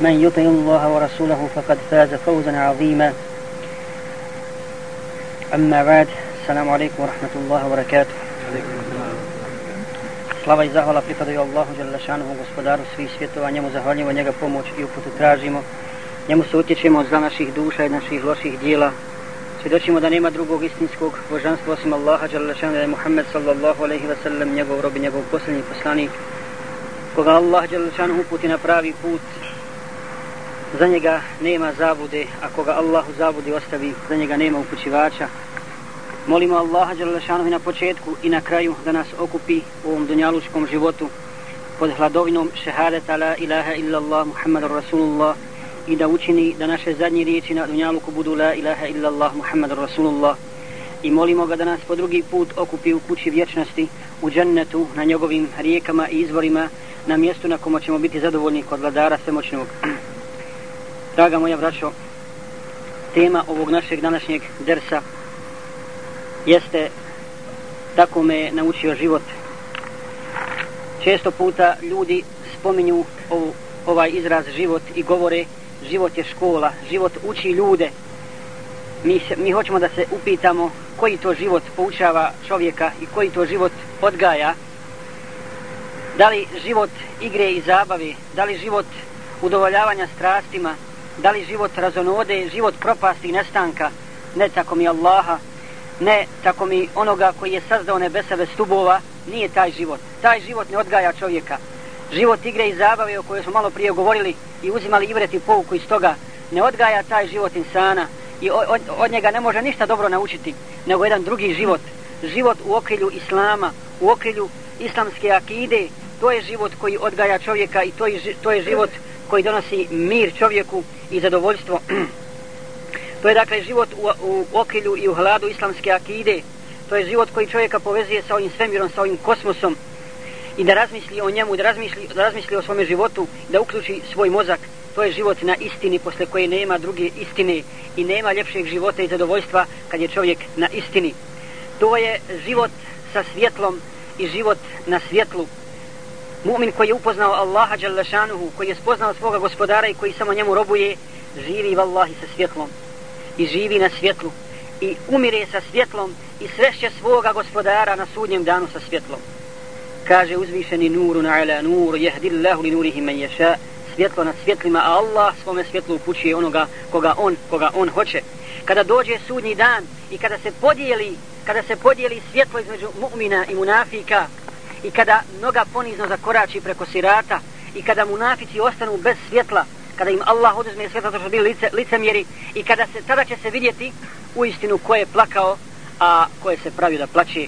من يطع الله ورسوله فقد فاز فوزا عظيما أما بعد السلام عليكم ورحمة الله وبركاته Slava i zahvala pripadaju Allahu Đalešanuhu, gospodaru svih svjetova, njemu zahvaljujemo, njega pomoć i uputu tražimo. Njemu se utječemo za naših duša i naših loših dijela. Svjedočimo da nema drugog istinskog božanstva osim Allaha Đalešanuhu, da je Muhammed sallallahu alaihi wa sallam njegov rob i njegov posljednji poslanik. Koga Allah Đalešanuhu uputi na pravi put, za njega nema zabude, a koga Allahu zabudi ostavi, za njega nema upućivača. Molimo Allaha Đalešanovi na početku i na kraju da nas okupi u ovom dunjalučkom životu pod hladovinom šehadeta la ilaha illallah Muhammad Rasulullah i da učini da naše zadnje riječi na dunjaluku budu la ilaha illallah Muhammad Rasulullah i molimo ga da nas po drugi put okupi u kući vječnosti u džennetu na njegovim rijekama i izvorima na mjestu na kome ćemo biti zadovoljni kod vladara svemoćnog Draga moja braćo, tema ovog našeg današnjeg dersa jeste tako me naučio život. Često puta ljudi spominju ov, ovaj izraz život i govore život je škola, život uči ljude. Mi, se, mi hoćemo da se upitamo koji to život poučava čovjeka i koji to život odgaja. Da li život igre i zabave, da li život udovoljavanja strastima, da li život razonode, život propasti i nestanka, ne tako mi Allaha, ne tako mi onoga koji je sazdao nebesa bez stubova, nije taj život. Taj život ne odgaja čovjeka. Život igre i zabave o kojoj smo malo prije govorili i uzimali ivreti pouku iz toga, ne odgaja taj život insana i od, od njega ne može ništa dobro naučiti, nego jedan drugi život. Život u okrilju Islama, u okrilju islamske akide, to je život koji odgaja čovjeka i to je, to je život koji donosi mir čovjeku i zadovoljstvo. to je dakle život u, u okrilju i u hladu islamske akide. To je život koji čovjeka povezuje sa ovim svemirom, sa ovim kosmosom i da razmisli o njemu, da razmisli, da razmisli o svome životu, da uključi svoj mozak. To je život na istini posle koje nema druge istine i nema ljepšeg života i zadovoljstva kad je čovjek na istini. To je život sa svjetlom i život na svjetlu mu'min koji je upoznao Allaha Đalešanuhu, koji je spoznao svoga gospodara i koji samo njemu robuje, živi vallahi sa svjetlom i živi na svjetlu i umire sa svjetlom i srešće svoga gospodara na sudnjem danu sa svjetlom. Kaže uzvišeni nuru na ala nuru, jehdillahu li nurihi men ješa, svjetlo na svjetlima, a Allah svome svjetlu upućuje onoga koga on, koga on hoće. Kada dođe sudnji dan i kada se podijeli, kada se podijeli svjetlo između mu'mina i munafika, i kada noga ponizno zakorači preko sirata i kada munafici ostanu bez svjetla kada im Allah oduzme svjetlo to što bili lice, licemjeri i kada se tada će se vidjeti u istinu ko je plakao a ko je se pravio da plaće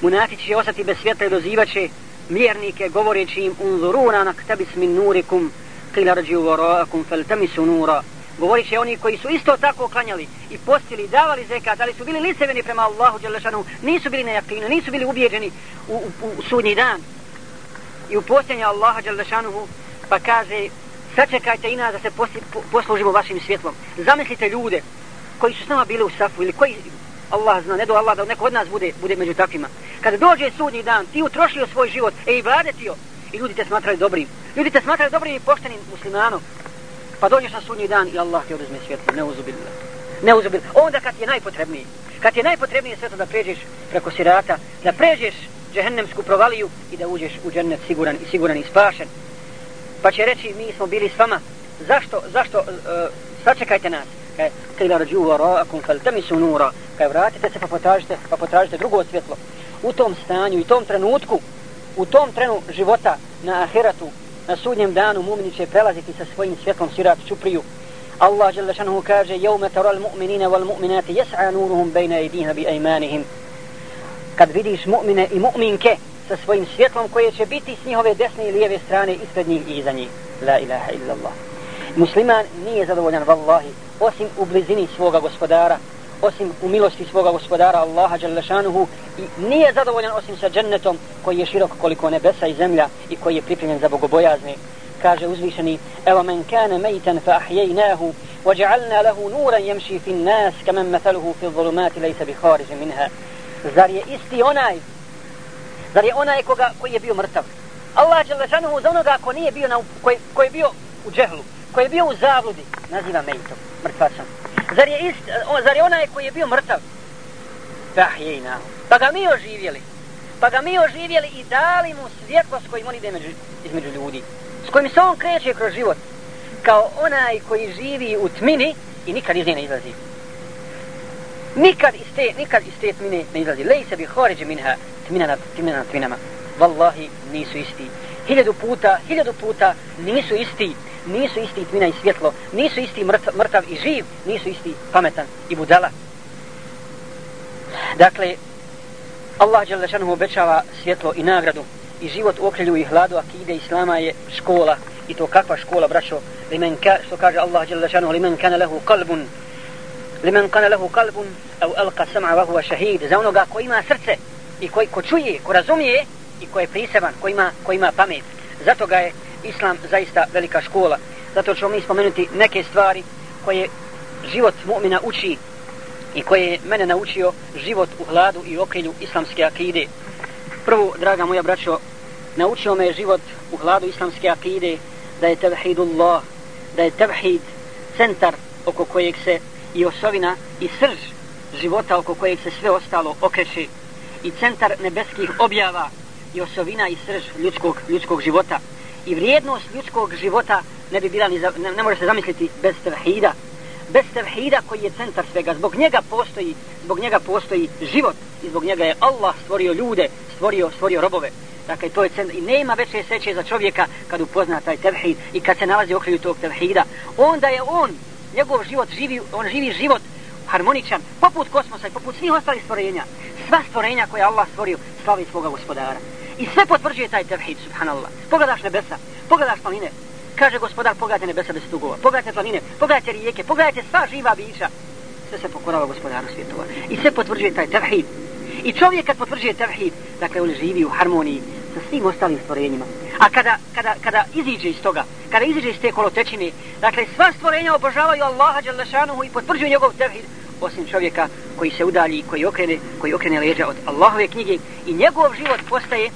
munafici će ostati bez svjetla i dozivaće mjernike govoreći im unzuruna naktabis min nurikum qila rđu varakum feltamisu nura govorit će oni koji su isto tako klanjali i postili, davali zekat, ali su bili liceveni prema Allahu Đelešanu, nisu bili nejakinu, nisu bili ubijeđeni u, u, u sudnji dan. I u posljednja Allaha Đelešanu, pa kaže, sačekajte i nas da se posli, po, poslužimo vašim svjetlom. Zamislite ljude koji su s nama bili u safu ili koji, Allah zna, ne do Allah da neko od nas bude, bude među takvima. Kada dođe sudnji dan, ti utrošio svoj život, e i vladetio, i ljudi te smatraju dobrim. Ljudi te smatraju dobrim i poštenim muslimanom pa dođeš na sudnji dan i Allah ti oduzme svjetlo, ne uzubilila. Ne uzubilila. Onda kad je najpotrebniji, kad je najpotrebnije svjetlo da pređeš preko sirata, da pređeš džehennemsku provaliju i da uđeš u džennet siguran i siguran i spašen. Pa će reći, mi smo bili s vama, zašto, zašto, uh, sačekajte nas, kaj, kaj la rađu varakum fel temisu nura, kaj vratite se pa potražite, pa potražite drugo svjetlo. U tom stanju i tom trenutku, u tom trenu života na ahiratu, na sudnjem danu mu'mini će prelaziti sa svojim svjetlom sirat čupriju. Allah dželle šanehu kaže Jevme tara al-mu'minina wal-mu'minati jes'a nuruhum bejna idina bi ejmanihim. Kad vidiš mu'mine i mu'minke sa svojim svjetlom koje će biti s njihove desne i lijeve strane ispred njih i iza njih. La ilaha illallah. Musliman nije zadovoljan vallahi osim u blizini svoga gospodara osim u milosti svoga gospodara Allaha Đalešanuhu i nije zadovoljan osim sa džennetom koji je širok koliko nebesa i zemlja i koji je pripremljen za bogobojazne. Kaže uzvišeni Evo men kane mejten fa ahjejnahu وجعلنا له نورا يمشي في الناس كمن مثله في الظلمات ليس بخارج منها zar je isti onaj zar je onaj koga, koji je bio mrtav Allah Đalešanuhu za onoga ko nije bio na, koji, koji je bio u džehlu koji je bio u zabludi, naziva mejtom, mrtvacom. Zar je, ist, eh, o, zar je onaj koji je bio mrtav? Fahjejna. Pa ga mi oživjeli. Pa ga mi oživjeli i dali mu svjetlo s kojim on ide među, između ljudi. S kojim se on kreće kroz život. Kao onaj koji živi u tmini i nikad iz nje ne izlazi. Nikad iz te, nikad iz te tmine ne izlazi. Lej se bi hoređe minha tmina nad tmina nad tminama. Wallahi nisu isti. Hiljadu puta, hiljadu puta nisu isti. Nisu isti tmina i svjetlo. Nisu isti mrtav, mrtav i živ. Nisu isti pametan i budala. Dakle, Allah Đalešanuhu obećava svjetlo i nagradu i život u okrilju i hladu akide Islama je škola i to kakva škola braćo limen ka, što kaže Allah Đalešanuhu limen kana lehu kalbun limen kana lehu kalbun au alqa sam'a wa huwa shahid za onoga ko ima srce i koji ko čuje, ko razumije i ko je priseban, ko ima, ko ima pamet zato ga je Islam zaista velika škola. Zato ćemo mi spomenuti neke stvari koje život mu'mina uči i koje je mene naučio život u hladu i okrilju islamske akide. Prvo, draga moja braćo, naučio me život u hladu islamske akide da je tevhidullah, da je tevhid centar oko kojeg se i osovina i srž života oko kojeg se sve ostalo okreće. I centar nebeskih objava i osovina i srž ljudskog, ljudskog života i vrijednost ljudskog života ne bi bila ni za, ne, ne može se zamisliti bez tevhida bez tevhida koji je centar svega. Zbog njega postoji, zbog njega postoji život i zbog njega je Allah stvorio ljude, stvorio, stvorio robove. Dakle, to je centar. I nema veće sreće za čovjeka kad upozna taj tevhid i kad se nalazi u okrilju tog tevhida. Onda je on, njegov život živi, on živi život harmoničan, poput kosmosa i poput svih ostalih stvorenja. Sva stvorenja koje Allah stvorio, slavi svoga gospodara. I sve potvrđuje taj tevhid, subhanallah. Pogledaš nebesa, pogledaš planine, Kaže gospodar, pogledajte nebesa bez stugova, pogledajte planine, pogledajte rijeke, pogledajte sva živa bića. Sve se pokorava gospodaru svjetova. I sve potvrđuje taj tevhid. I čovjek kad potvrđuje tevhid, dakle on živi u harmoniji sa svim ostalim stvorenjima. A kada, kada, kada iziđe iz toga, kada iziđe iz te kolotečine, dakle sva stvorenja obožavaju Allaha Đalešanuhu i potvrđuju njegov tevhid, osim čovjeka koji se udalji, koji okrene, koji okrene leđa od Allahove knjige i njegov život postaje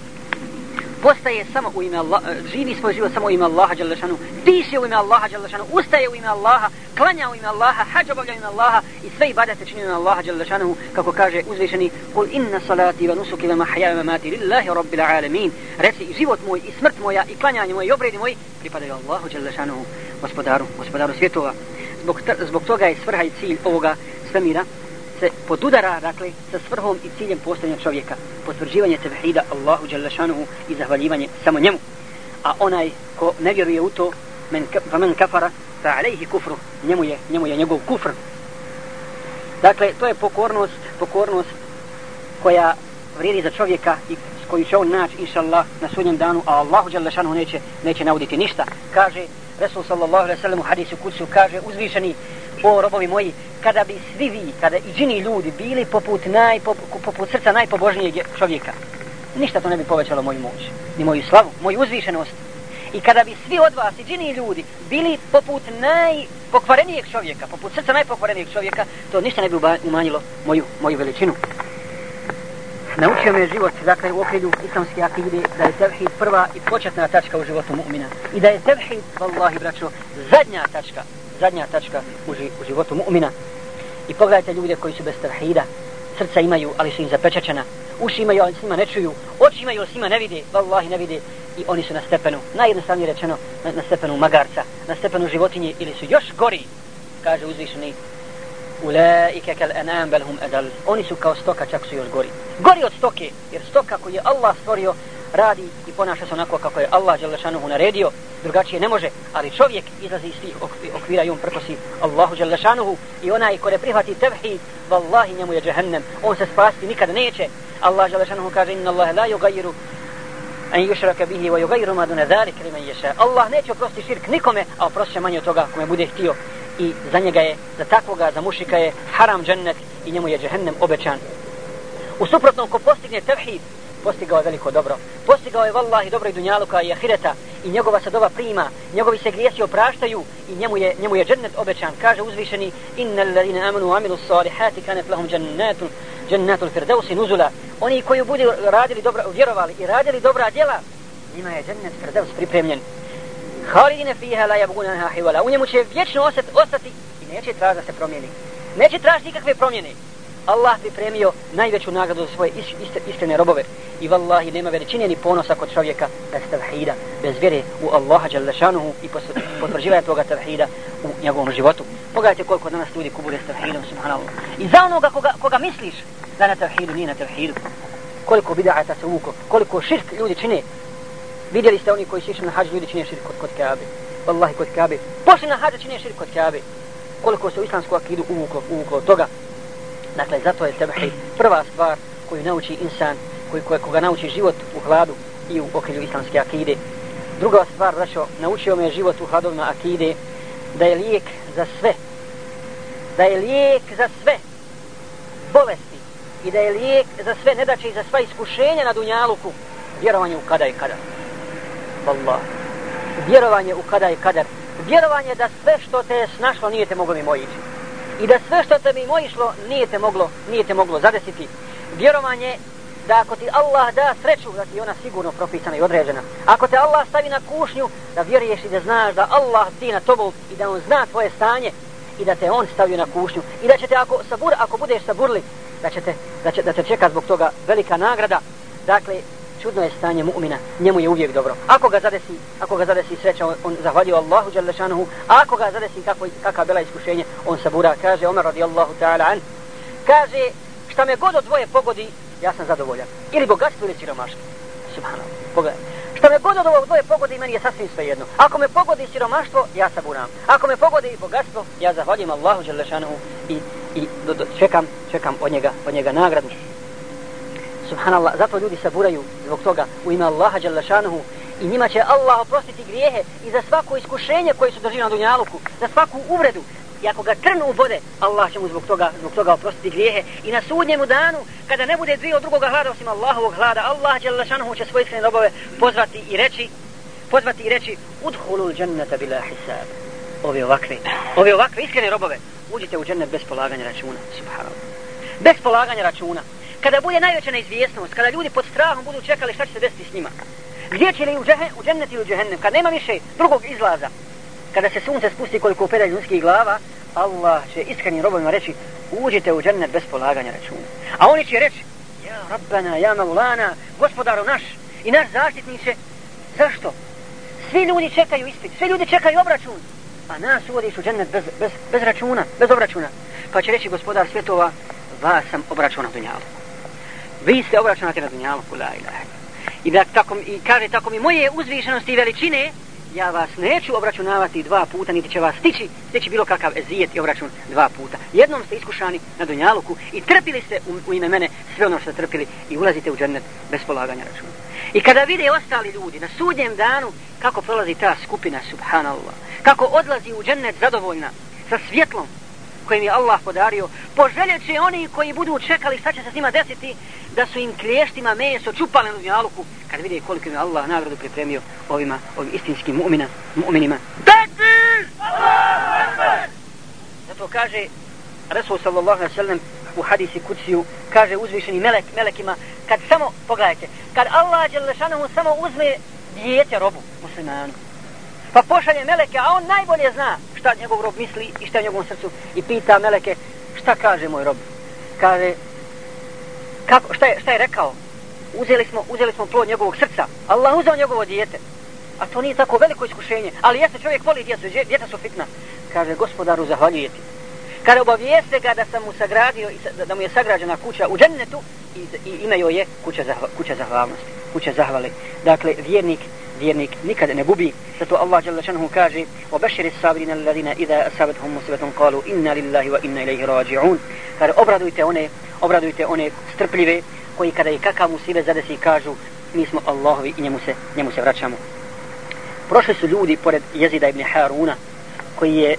postaje samo u ime Allaha, živi svoj život samo u ime Allaha Đalešanu, piše u ime Allaha Đalešanu, ustaje u ime Allaha, klanja u ime Allaha, hađ obavlja u ime Allaha i sve ibadete čini u ime Allaha Đalešanu, kako kaže uzvišeni, kul inna salati wa nusuki wa mahja wa mati lillahi rabbil alamin. Reci, život moj i smrt moja i klanjanje moje i obredi moj pripadaju Allahu Đalešanu, gospodaru, gospodaru svjetova. Zbog, zbog toga je svrha i cilj ovoga svemira, se podudara, dakle, sa svrhom i ciljem postojanja čovjeka. Potvrđivanje tevhida Allahu Đalešanuhu i zahvaljivanje samo njemu. A onaj ko ne vjeruje u to, men, fa men kafara, fa alejhi kufru, njemu je, njemu je njegov kufr. Dakle, to je pokornost, pokornost koja vrijedi za čovjeka i s koju će on naći, inša Allah, na sudnjem danu, a Allahu Đalešanuhu neće, neće nauditi ništa. Kaže, Resul sallallahu alaihi sallam u hadisu kucu, kaže, uzvišeni, o robovi moji, kada bi svi vi, kada i džini ljudi bili poput, naj, poput, poput srca najpobožnijeg čovjeka, ništa to ne bi povećalo moju moć, ni moju slavu, moju uzvišenost. I kada bi svi od vas i džini ljudi bili poput najpokvarenijeg čovjeka, poput srca najpokvarenijeg čovjeka, to ništa ne bi umanjilo moju, moju veličinu. Naučio me život, dakle, u okrilju islamske akide, da je tevhid prva i početna tačka u životu mu'mina. I da je tevhid, vallahi braćo, zadnja tačka zadnja tačka u, ži, u životu mu'mina. I pogledajte ljude koji su bez tevhida, srca imaju, ali su im zapečačena, uši imaju, ali s njima ne čuju, oči imaju, ali s njima ne vide, vallahi ne vide, i oni su na stepenu, najjednostavnije rečeno, na, na stepenu magarca, na stepenu životinje, ili su još gori, kaže uzvišeni, Ulaike kal anam bel hum adal. Oni su kao stoka, čak su još gori. Gori od stoke, jer stoka koju je Allah stvorio, radi i ponaša se onako kako je Allah Đelešanuhu naredio, drugačije ne može, ali čovjek izlazi iz tih okvira i on prkosi Allahu Đelešanuhu i onaj ko ne prihvati tevhid, vallahi njemu je džehennem, on se spasti nikada neće. Allah Đelešanuhu kaže, inna Allah la yugayiru an yushraka bihi wa yughayyiru ma duna zalika liman yasha. Allah neće oprostiti širk nikome, a oprosti manje od toga kome bude htio. I za njega je, za takvoga, za mušika je haram džennet i njemu je džehennem obećan. U suprotnom, ko postigne tevhid, postigao je veliko dobro. Postigao je vallahi dobro i dunjaluka i ahireta i njegova se doba prima, njegovi se grijesi opraštaju i njemu je, njemu je džennet obećan. Kaže uzvišeni, inna ladine amanu amilu salihati kanet lahum džennetun, džennetul firdausi nuzula. Oni koji budu radili dobro, vjerovali i radili dobra djela, njima je džennet firdaus pripremljen. Halidine fiha la yabguna anha hivala. U njemu će vječno ostati, ostati i neće tražiti da se promijeni. Neće tražiti nikakve promjene. Allah pripremio najveću nagradu za svoje iskrene robove. I vallahi nema veličine ni ponosa kod čovjeka bez tevhida, bez vjere u Allaha Đalešanuhu i potvrđivanja toga tevhida u njegovom životu. Pogledajte koliko danas ljudi kubure s tevhidom, subhanallah. I za onoga koga, koga misliš da na tevhidu, nije na tevhidu. Koliko bida'ata se uvuko, koliko širk ljudi čine. Vidjeli ste oni koji su išli na hađ, ljudi čine širk kod, kod Kaabe. Wallahi kod Kaabe. Pošli na hađ, čine širk kod Kaabe. Koliko se u islamsku akidu uvuklo, uvuklo toga. Dakle, zato je tevhid prva stvar koju nauči insan, koji, koji, koga nauči život u hladu i u okrilju islamske akide. Druga stvar, braćo, naučio me život u hladovima akide, da je lijek za sve. Da je lijek za sve bolesti i da je lijek za sve nedače i za sva iskušenja na dunjaluku. Vjerovanje u kada i kada. Wallah. Vjerovanje u kada i kada. Vjerovanje da sve što te je snašlo nije te moglo mimo ići i da sve što te mimo išlo nije te moglo, nije te moglo zadesiti. Vjerovanje da ako ti Allah da sreću, da ti ona sigurno propisana i određena. Ako te Allah stavi na kušnju, da vjeruješ i da znaš da Allah ti na tobom i da on zna tvoje stanje i da te on stavio na kušnju i da će te ako, sabur, ako budeš saburli, da će te, da će, da te čeka zbog toga velika nagrada. Dakle, čudno je stanje mu'mina, njemu je uvijek dobro. Ako ga zadesi, ako ga zadesi sreća, on, on zahvalio Allahu dželle šanehu. Ako ga zadesi kako kakva bela iskušenje, on sabura. Kaže Omer radijallahu ta'ala an. Kaže šta me god od dvoje pogodi, ja sam zadovoljan. Ili bogatstvo ili siromaštvo. Subhanallah. Pogledaj. Šta me god od ovog dvoje pogodi, meni je sasvim sve jedno. Ako me pogodi siromaštvo, ja saburam. Ako me pogodi bogatstvo, ja zahvaljujem Allahu dželle šanehu i i do, do, čekam, čekam od njega, od njega nagradu subhanallah, zato ljudi saburaju zbog toga u ime Allaha Đalešanuhu i njima će Allah oprostiti grijehe i za svako iskušenje koje su doživjeli na Dunjaluku, za svaku uvredu. I ako ga trnu ubode, Allah će mu zbog toga, zbog toga oprostiti grijehe. I na sudnjemu danu, kada ne bude dvije od drugoga hlada osim Allahovog hlada, Allah Đalešanuhu će svoje iskrene robove pozvati i reći, pozvati i reći, udhulul džennata bila hisab. Ove ovakve, ove ovakve iskrene robove, uđite u džennet bez polaganja računa, subhanallah. Bez polaganja računa kada bude najveća neizvjesnost, kada ljudi pod strahom budu čekali šta će se desiti s njima. Gdje će li u, džehen, u džennet ili u džehennem, kad nema više drugog izlaza, kada se sunce spusti koliko upeda ljudskih glava, Allah će iskrenim robovima reći, uđite u džennet bez polaganja računa. A oni će reći, ja Rabbana, ja Maulana, gospodaru naš i naš zaštitniče, zašto? Svi ljudi čekaju ispit, svi ljudi čekaju obračun, a nas uvodiš u džennet bez, bez, bez računa, bez obračuna. Pa će reći gospodar svjetova, vas sam obračunao dunjalu vi se obraćate na dunjalu la ilaha i da tako i kaže tako mi moje uzvišenosti i veličine ja vas neću obračunavati dva puta niti će vas stići. Stići bilo kakav ezijet i obračun dva puta. Jednom ste iskušani na dunjaluku i trpili ste u, u ime mene sve ono što ste trpili i ulazite u džennet bez polaganja računa. I kada vide ostali ljudi na sudnjem danu kako prolazi ta skupina subhanallah kako odlazi u džennet zadovoljna sa svjetlom kojim je Allah podario, poželjeće oni koji budu čekali šta će se s njima desiti, da su im kliještima meso čupali na dunjaluku, kad vide koliko im je Allah nagradu pripremio ovima, ovim istinskim mu'mina, mu'minima. Takbir! Zato kaže Resul sallallahu alaihi sallam u hadisi kuciju, kaže uzvišeni melek, melekima, kad samo, pogledajte, kad Allah Đelešanohu samo uzme dijete robu muslimanu, Pa pošalje meleke, a on najbolje zna šta njegov rob misli i šta je u njegovom srcu. I pita meleke, šta kaže moj rob? Kaže, kako, šta, je, šta je rekao? Uzeli smo, uzeli smo plod njegovog srca. Allah uzeo njegovo dijete. A to nije tako veliko iskušenje. Ali jeste čovjek voli djecu, djeca su fitna. Kaže, gospodaru, zahvaljuje ti. Kada obavijeste ga da sam mu sagradio, da mu je sagrađena kuća u džennetu, i, i ime joj je kuća, zahva, kuća zahvalnosti, kuća zahvali. Dakle, vjernik vjernik nikad ne gubi. Zato Allah dželle šanehu kaže: "Wa bashir as-sabirin alladhina idha asabatuhum musibatun qalu inna lillahi wa inna ilayhi raji'un." Kaže obradujte one, obradujte one strpljive koji kada i kakav musibe zadesi kažu mi smo Allahovi i njemu se, njemu se vraćamo. Prošli su ljudi pored Jezida ibn Haruna koji je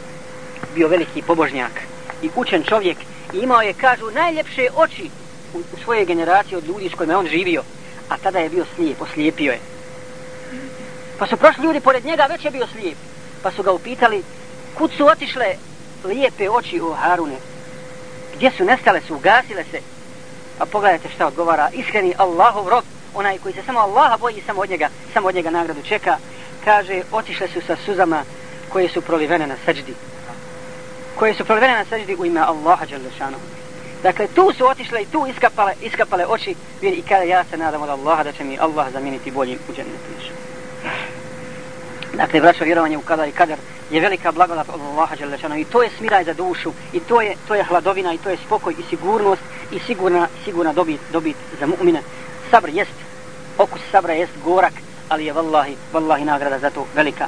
bio veliki pobožnjak i učen čovjek i imao je, kažu, najljepše oči u, u svojoj generaciji od ljudi s kojima on živio, a tada je bio slijep, oslijepio je. Pa su prošli ljudi pored njega, već je bio slijep. Pa su ga upitali, kud su otišle lijepe oči u Harune? Gdje su nestale, su ugasile se? Pa pogledajte šta odgovara, iskreni Allahov rob, onaj koji se samo Allaha boji, i samo od njega, samo od njega nagradu čeka. kaže, otišle su sa suzama koje su prolivene na seđdi. Koje su prolivene na seđdi u ime Allaha Đalešanovu. Dakle, tu su otišle i tu iskapale, iskapale oči i kada ja se nadam od Allaha da će mi Allah zamijeniti boljim u džennetu. Dakle, braćo, vjerovanje u kada i kadar je velika blagodat od Allaha Đalešanu i to je smiraj za dušu i to je, to je hladovina i to je spokoj i sigurnost i sigurna, sigurna dobit, dobit za mu'mine. Sabr jest, okus sabra jest gorak, ali je vallahi, vallahi nagrada za to velika.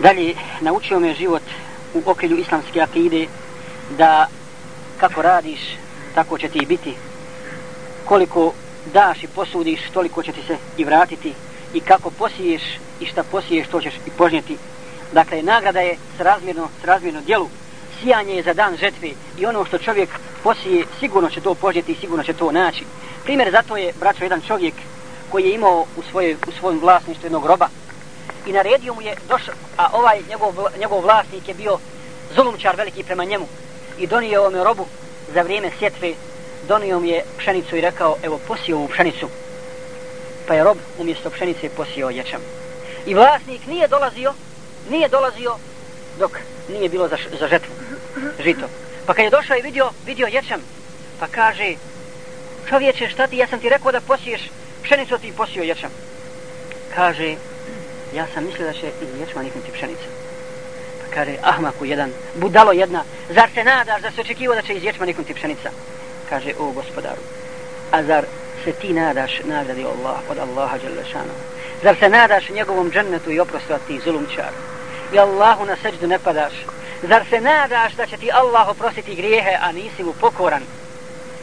Dalje, naučio me život u okrilju islamske akide da kako radiš, tako će ti biti. Koliko daš i posudiš, toliko će ti se i vratiti. I kako posiješ i šta posiješ, to ćeš i požnjeti. Dakle, nagrada je srazmjerno, srazmjerno djelu. Sijanje je za dan žetve i ono što čovjek posije, sigurno će to požnjeti i sigurno će to naći. Primjer zato je, braćo, jedan čovjek koji je imao u, svoje, u svojom vlasništvu jednog roba i naredio mu je došao, a ovaj njegov, njegov vlasnik je bio zulumčar veliki prema njemu i donio ovome robu za vrijeme sjetve. Donio mi je pšenicu i rekao evo posio ovu pšenicu. Pa je rob umjesto pšenice posio ječam. I vlasnik nije dolazio nije dolazio dok nije bilo za, za žetvu žito. Pa kad je došao i vidio vidio ječam pa kaže čovječe šta ti ja sam ti rekao da posiješ pšenicu ti posio ječam. Kaže ja sam mislio da će i ječma niknuti pšenica kaže ahmaku jedan budalo jedna zar se nadaš da se očekivo da će iz ječma niknuti pšenica? Kaže o gospodaru a zar se ti nadaš nagradi Allah od Allaha Đalešanu zar se nadaš njegovom džennetu i oprostu ti zulumčar i Allahu na seđdu ne padaš. Zar se nadaš da će ti Allah oprostiti grijehe a nisi mu pokoran?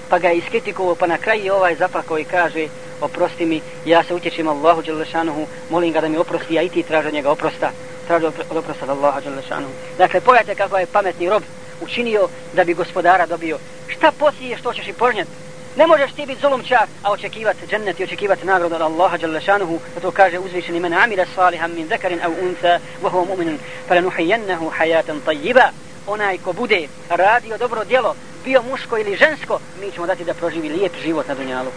Pa ga iskritikovo pa na kraju ovaj zaplako i kaže oprosti mi ja se utječem Allahu Đelešanuhu, molim ga da mi oprosti ja i ti tražu njega oprosta tražu od oprosta od Allaha Đelešanuhu. dakle pojate kako je pametni rob učinio da bi gospodara dobio šta posije što ćeš i požnjati? Ne možeš ti biti zulumčar, a očekivati džennet i očekivati nagradu od Allaha Đalešanuhu, šanuhu, da to kaže uzvišeni men amira salihan min zakarin au unsa, wa huwa mu'minun, falanuhijennahu hajatan tayyiba. Onaj ko bude radio dobro djelo, bio muško ili žensko, mi ćemo dati da proživi lijep život na dunjalu.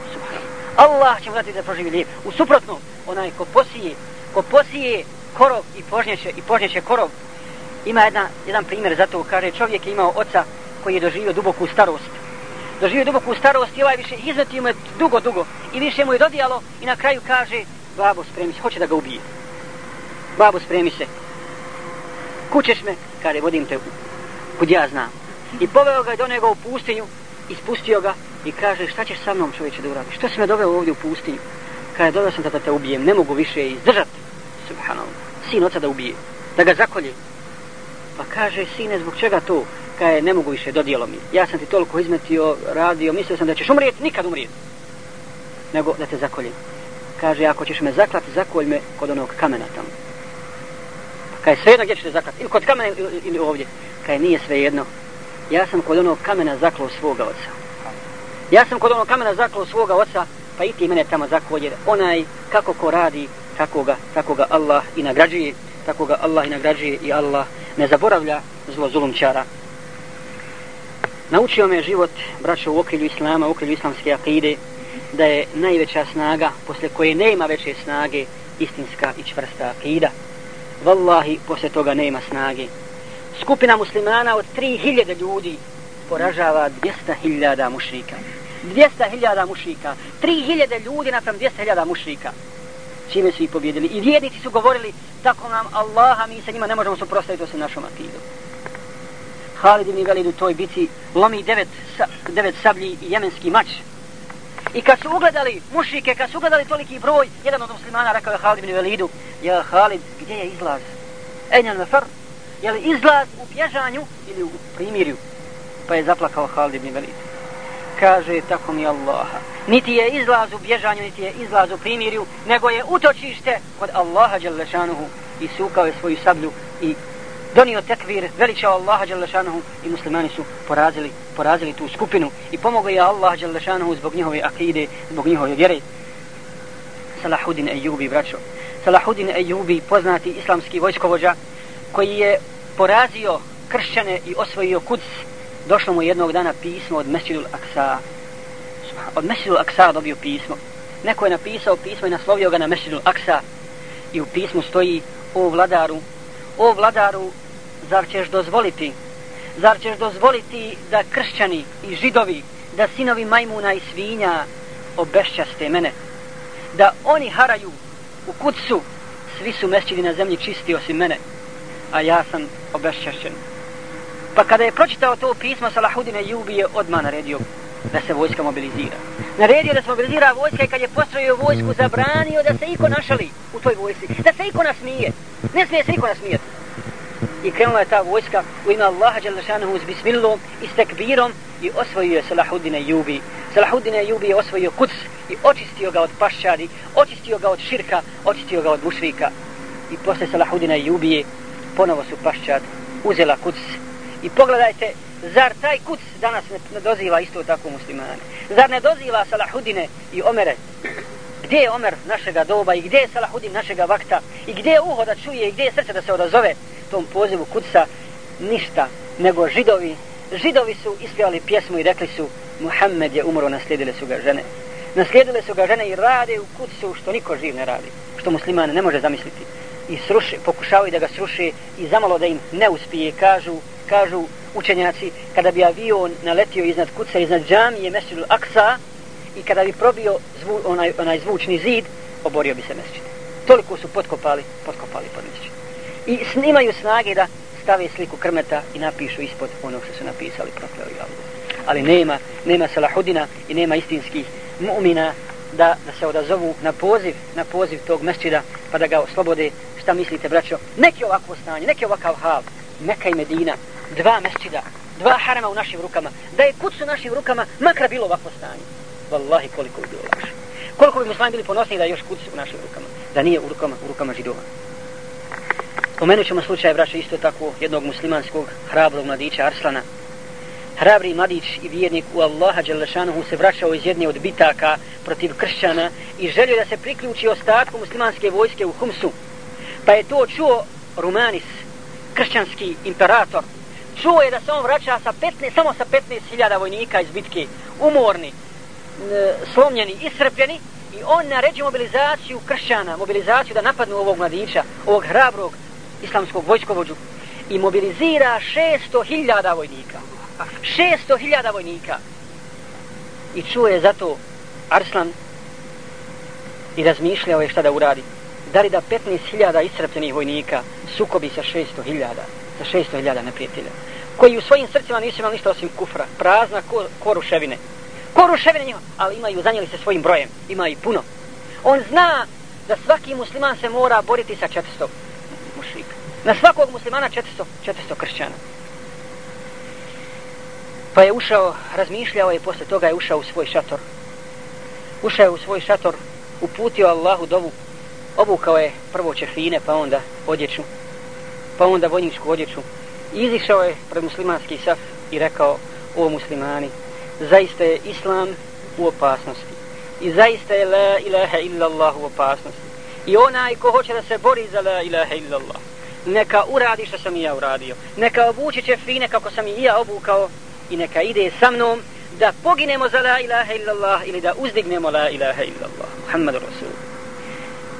Allah će mu dati da proživi lijep. U suprotno, onaj ko posije, ko posije korov i požnjeće, i požnjeće korov, ima jedna, jedan primjer za to, kaže čovjek je imao oca koji je doživio duboku starost. Doživio duboku starost i ovaj više izmetio mu je dugo, dugo. I više mu je dodijalo i na kraju kaže babo spremi se, hoće da ga ubije. Babo spremi se. Kućeš me, kaže vodim te kud ja znam. I poveo ga do njega u pustinju ispustio ga i kaže šta ćeš sa mnom čovječe da uradiš? Što si me doveo ovdje u pustinju? Kaže doveo sam da te ubijem ne mogu više izdržati. Subhanallah. Sin oca da ubije da ga zakolje. Pa kaže sine zbog čega to? Kaže ne mogu više dodijelo mi. Ja sam ti toliko izmetio radio mislio sam da ćeš umrijeti nikad umrijeti nego da te zakoljem. Kaže ako ćeš me zaklati zakolj me kod onog kamena tamo. Kaj svejedno gdje ćete zaklati? Ili kod kamena ili, ovdje? Kaj nije sve jedno ja sam kod onog kamena zaklao svoga oca. Ja sam kod onog kamena zaklao svoga oca pa i ti mene tamo zakolj jer onaj kako ko radi tako ga, tako ga Allah i nagrađuje. Tako ga Allah i nagrađuje i Allah ne zaboravlja zlo zulumčara. Naučio me život, braćo, u okrilju Islama, u okrilju islamske akide, da je najveća snaga, posle koje nema veće snage, istinska i čvrsta akida. Wallahi, posle toga nema snage. Skupina muslimana od 3000 ljudi poražava 200.000 mušrika. 200.000 mušrika. 3000 ljudi naprem 200.000 mušrika. Čime su ih pobjedili? I vjernici su govorili, tako nam Allaha, mi se njima ne možemo suprostaviti osim našom akidom. Halid ibn Velid u toj bici lomi devet, sa, devet sablji i jemenski mač. I kad su ugledali mušike, kad su ugledali toliki broj, jedan od muslimana rekao je Halid ibn Velidu, ja Halid, gdje je izlaz? Enjal mefar, je li izlaz u bježanju ili u primirju? Pa je zaplakao Halid ibn Velid. Kaže, tako mi Allaha. Niti je izlaz u bježanju, niti je izlaz u primirju, nego je utočište kod Allaha Đalešanuhu i sukao je svoju sablju i donio tekvir, veličao Allaha Đalešanuhu i muslimani su porazili, porazili tu skupinu i pomogli je Allah Đalešanuhu zbog njihove akide, zbog njihove vjere. Salahuddin Ejubi, braćo. Salahuddin Ejubi, poznati islamski vojskovođa, koji je porazio kršćane i osvojio kuc, došlo mu jednog dana pismo od Mesjidul Aksa. Od Mesjidul Aksa dobio pismo. Neko je napisao pismo i naslovio ga na Mesjidul Aksa I u pismu stoji, o vladaru, o vladaru, zar ćeš dozvoliti, zar ćeš dozvoliti da kršćani i židovi, da sinovi majmuna i svinja obešćaste mene, da oni haraju u kucu, svi su mesčini na zemlji čisti osim mene, a ja sam obešćašćen. Pa kada je pročitao to pismo Salahudine Jubi je odmah naredio da se vojska mobilizira. Naredio da se mobilizira vojska i kad je postrojio vojsku zabranio da se iko našali u toj vojsi. Da se iko nasmije. Ne smije se iko nasmijeti. I krenula je ta vojska u ime Allaha Đalešanahu s bismillom i s tekbirom i osvojio je Salahudine Jubi. Salahudine Jubi je osvojio kuc i očistio ga od paščari, očistio ga od širka, očistio ga od mušrika. I posle Salahudine Jubije ponovo su pašćad uzela kuc I pogledajte, zar taj kuc danas ne, ne doziva isto tako muslimane? Zar ne doziva Salahudine i Omere? Gdje je Omer našega doba i gdje je Salahudin našega vakta? I gdje je uho da čuje i gdje je srce da se odazove tom pozivu kuca? Ništa, nego židovi. Židovi su ispjevali pjesmu i rekli su Muhammed je umro, naslijedile su ga žene. Naslijedile su ga žene i rade u kucu što niko živ ne radi. Što muslimane ne može zamisliti. I sruši, pokušavaju da ga sruši i zamalo da im ne uspije. Kažu, kažu učenjaci, kada bi avion naletio iznad kuca, iznad džamije Mesjidu Aksa i kada bi probio zvu, onaj, onaj zvučni zid, oborio bi se Mesjid. Toliko su potkopali, potkopali pod Mesjid. I snimaju snage da stave sliku krmeta i napišu ispod ono što su napisali prokleo i Ali nema, nema Salahudina i nema istinskih mu'mina da, da se odazovu na poziv, na poziv tog mesčida, pa da ga oslobode. Šta mislite, braćo? Neki ovakvo stanje, neki ovakav hal, neka i Medina, dva mesčida, dva harama u našim rukama, da je kuc u našim rukama, makra bilo ovako stanje. Wallahi koliko bi bilo lakše. Koliko bi muslimi bili ponosni da je još kuc u našim rukama, da nije u rukama, u rukama židova. Pomenut ćemo slučaj, braće, isto tako jednog muslimanskog hrabrog mladića Arslana. Hrabri mladić i vjernik u Allaha Đelešanuhu se vraćao iz jedne od bitaka protiv kršćana i želio da se priključi ostatku muslimanske vojske u Humsu. Pa je to čuo Rumanis, kršćanski imperator, čuo je da se on vraća sa 15, samo sa 15.000 vojnika iz bitke, umorni, e, slomljeni, iscrpljeni, i on naređuje mobilizaciju kršćana, mobilizaciju da napadnu ovog mladića, ovog hrabrog islamskog vojskovođu, i mobilizira 600.000 vojnika. 600.000 vojnika. I čuje zato Arslan i razmišljao je šta da uradi. Da li da 15.000 iscrpljenih vojnika sukobi sa 600.000, sa 600.000 neprijatelja, koji u svojim srcima nisu imali ništa osim kufra, prazna ko, koruševine. Koruševine njima, ali imaju, zanijeli se svojim brojem, ima i puno. On zna da svaki musliman se mora boriti sa 400 mušrika. Na svakog muslimana 400, 400 kršćana. Pa je ušao, razmišljao je i posle toga je ušao u svoj šator. Ušao je u svoj šator, uputio Allahu dovu, obukao je prvo čefine, pa onda odjeću, pa onda vojničku odjeću. I izišao je pred muslimanski saf i rekao, o muslimani, zaista je islam u opasnosti. I zaista je la ilaha illallah u opasnosti. I onaj ko hoće da se bori za la ilaha illallah, neka uradi što sam i ja uradio. Neka obuče čefine kako sam i ja obukao i neka ide sa mnom da poginemo za la ilaha illallah ili da uzdignemo la ilaha illallah. Muhammed Rasul.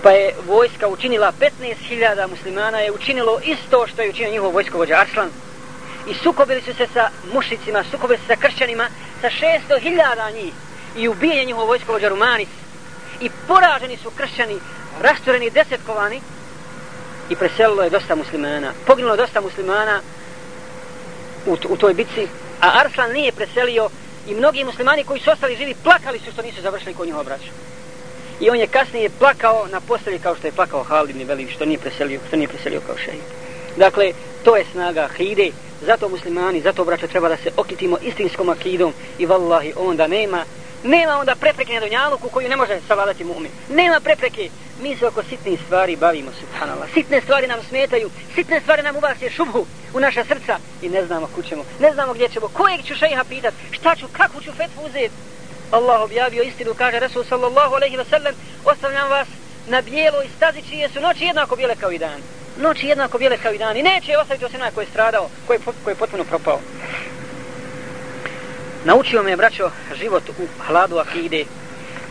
Pa je vojska učinila 15.000 muslimana je učinilo isto što je učinio njihov vojskovođa Arslan. I sukobili su se sa mušicima, sukobili su se sa kršćanima, sa 600.000 njih. I ubijen je njihov vojskovođa Rumanis. I poraženi su kršćani, rastureni, desetkovani. I preselilo je dosta muslimana. Poginulo dosta muslimana u, u toj bitci a Arslan nije preselio i mnogi muslimani koji su ostali živi plakali su što nisu završili kod njihova braća. I on je kasnije plakao na postelji kao što je plakao Halid ibn Velid što nije preselio, što nije preselio kao šehid. Dakle, to je snaga hide, zato muslimani, zato braća treba da se okitimo istinskom akidom i vallahi onda nema Nema onda prepreke na dunjaluku koju ne može savladati mu'min. Nema prepreke. Mi se oko sitnih stvari bavimo, subhanallah. Sitne stvari nam smetaju. Sitne stvari nam uvase šubhu u naša srca. I ne znamo kućemo. Ne znamo gdje ćemo. Kojeg ću šeha pitat? Šta ću? Kakvu ću fetvu uzeti? Allah objavio istinu, kaže Resul sallallahu alaihi wa sallam, ostavljam vas na bijeloj stazi čije su noći jednako bijele kao i dan. Noći jednako bijele kao i dan. I neće ostaviti osim onaj koji je stradao, koji je, koji je potpuno propao. Naučio me, braćo, život u hladu akide.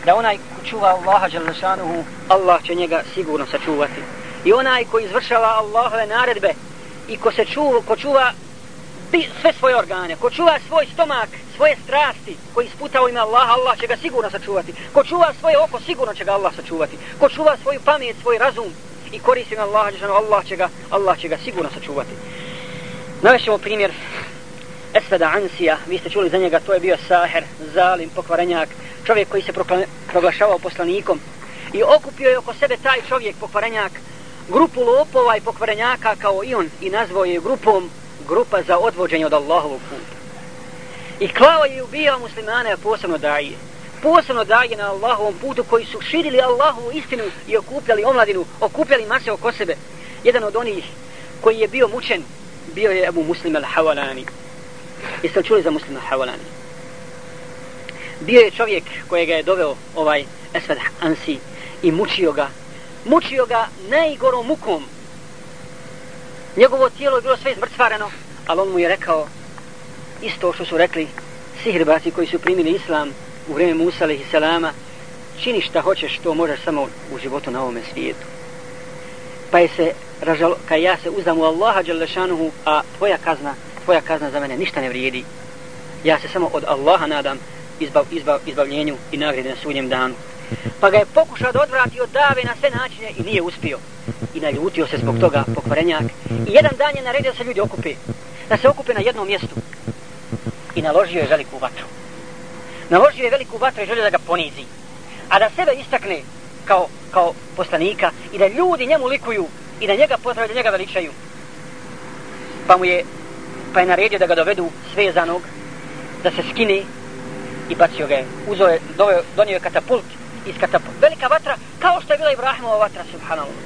da onaj ko čuva Allaha Đalešanuhu, Allah će njega sigurno sačuvati. I onaj ko izvršava Allahove naredbe i ko se čuva, ko čuva sve svoje organe, ko čuva svoj stomak, svoje strasti, koji isputao ime Allah, Allah će ga sigurno sačuvati. Ko čuva svoje oko, sigurno će ga Allah sačuvati. Ko čuva svoju pamet, svoj razum i koristi na Allah, Allah će ga, Allah će ga sigurno sačuvati. Navešemo primjer Esveda Ansija, vi ste čuli za njega, to je bio Saher, Zalim, pokvarenjak, čovjek koji se proglašavao poslanikom i okupio je oko sebe taj čovjek, pokvarenjak, grupu lopova i pokvarenjaka kao i on i nazvao je grupom grupa za odvođenje od Allahovog puta. I klao je i ubijao muslimane, a posebno daje. Posebno daje na Allahovom putu koji su širili Allahovu istinu i okupljali omladinu, okupljali mase oko sebe. Jedan od onih koji je bio mučen, bio je Abu Muslim al-Hawalani. Jeste li čuli za Muslim al-Hawalani? Bio je čovjek kojega je doveo ovaj Esved Ansi i mučio ga. Mučio ga najgorom mukom. Njegovo tijelo je bilo sve izmrcvareno, ali on mu je rekao isto što su rekli sihirbaci koji su primili islam u vrijeme Musa i Salama, čini šta hoćeš, to možeš samo u životu na ovome svijetu. Pa je se ražalo, kaj ja se uzdam u Allaha Đalešanuhu, a tvoja kazna, tvoja kazna za mene ništa ne vrijedi. Ja se samo od Allaha nadam izbav, izbav, izbavljenju i nagrade na sudnjem danu. Pa ga je pokušao da odvrati od dave na sve načine i nije uspio. I naljutio se zbog toga pokvarenjak. I jedan dan je naredio da se ljudi okupe. Da se okupe na jednom mjestu. I naložio je veliku vatru. Naložio je veliku vatru i želio da ga ponizi. A da sebe istakne kao, kao poslanika i da ljudi njemu likuju i da njega pozdrave, da njega veličaju. Pa mu je, pa je naredio da ga dovedu svezanog, da se skine i bacio ga je. Uzo je, doveo, donio je katapult iz katapult. Velika vatra, kao što je bila Ibrahimova vatra, subhanallah.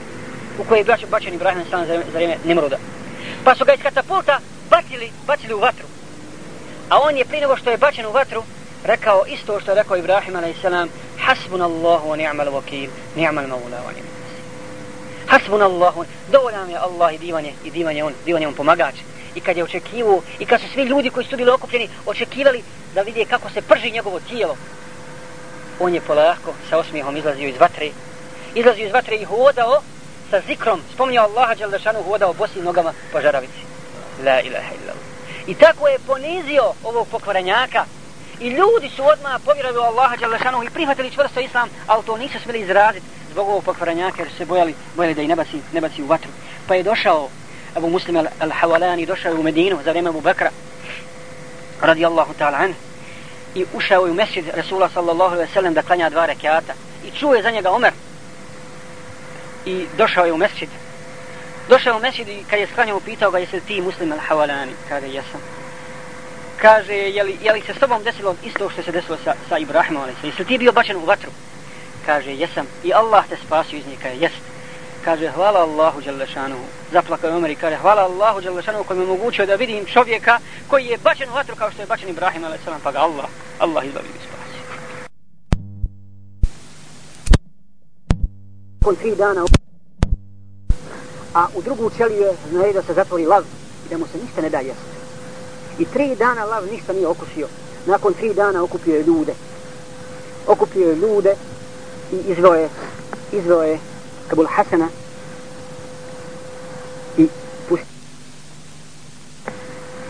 U kojoj je bačen, bačen Ibrahim za, za vrijeme Nemroda. Pa su ga iz katapulta bacili, bacili u vatru. A on je prije nego što je bačen u vatru, rekao isto što je rekao Ibrahim a.s. Hasbunallahu wa ni'mal vakil, ni'mal maula wa ni'mal Hasbuna Allahu, dovoljan je Allah i divan je, i divan je on, divan je on pomagač. I kad je očekivao, i kad su svi ljudi koji su bili okupljeni, očekivali da vidi kako se prži njegovo tijelo, on je polako sa osmijehom izlazio iz vatre, izlazio iz vatre i hodao sa zikrom, spomnio Allaha Đaldašanu, hodao bosim nogama po žaravici. La ilaha illallah. I tako je ponizio ovog pokvaranjaka, I ljudi su odmah povjerovali u Allaha Đalešanu i prihvatili čvrsto islam, ali to nisu smjeli izraziti zbog ovog pokvaranjaka jer su se bojali, bojali da i ne baci, ne baci u vatru. Pa je došao Abu Muslim al-Hawalani, došao je u Medinu za vrijeme Abu Bakra, radijallahu ta'ala an, i ušao je u mesjid Rasula sallallahu alaihi sallam da klanja dva rekiata. I čuje za njega Omer. I došao je u mesjid. Došao je u mesjid i kad je sklanjao pitao ga jesi ti Muslim al-Hawalani? Kaže, jesam kaže, je li, je li se s tobom desilo isto što se desilo sa, sa Ibrahimom, ali se, jesi ti bio bačen u vatru? Kaže, jesam. I Allah te spasio iz njega, jest. Kaže, hvala Allahu Đalešanuhu. Zaplakao je Omer i kaže, hvala Allahu Đalešanuhu koji mi omogućio da vidim čovjeka koji je bačen u vatru kao što je bačen Ibrahim, ali pa ga Allah, Allah izbavio i spasio. Tri dana a u drugu čeliju je znaje da se zatvori lav i da mu se ništa ne da jesti. I tri dana lav ništa nije okusio. Nakon tri dana okupio je ljude. Okupio je ljude i izveo je, izveo je Kabul Hasana i pusti.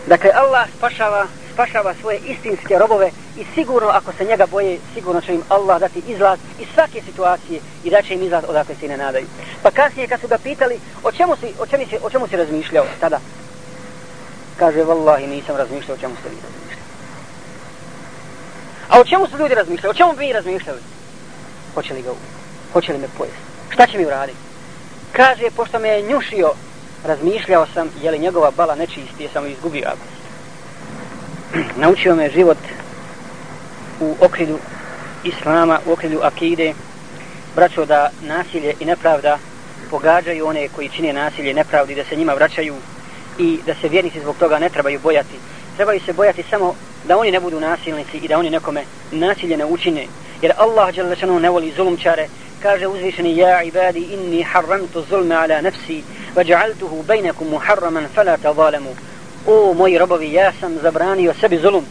Dakle, Allah spašava, spašava svoje istinske robove i sigurno ako se njega boje, sigurno će im Allah dati izlaz iz svake situacije i da će im izlaz odakle se ne nadaju. Pa kasnije kad su ga pitali o čemu si, o čemu si, o čemu si razmišljao tada, kaže vallahi nisam razmišljao o čemu ste vi razmišljali. A o čemu su ljudi razmišljali? O čemu bi mi razmišljali? Hoće li ga u? Hoće li me pojesti? Šta će mi uraditi? Kaže, pošto me je njušio, razmišljao sam je li njegova bala nečisti, je sam izgubio abast. Naučio me život u okrilju Islama, u okrilju Akide, braćo da nasilje i nepravda pogađaju one koji čine nasilje i nepravdi, da se njima vraćaju i da se vjernici zbog toga ne trebaju bojati. Trebaju se bojati samo da oni ne budu nasilnici i da oni nekome nasilje ne učine. Jer Allah dželle ne voli zulumčare. Kaže uzvišeni ja ibadi inni harramtu zulma ala nafsi wa ja'altuhu bainakum muharraman fala tazalemu. O moji robovi, ja sam zabranio sebi zulum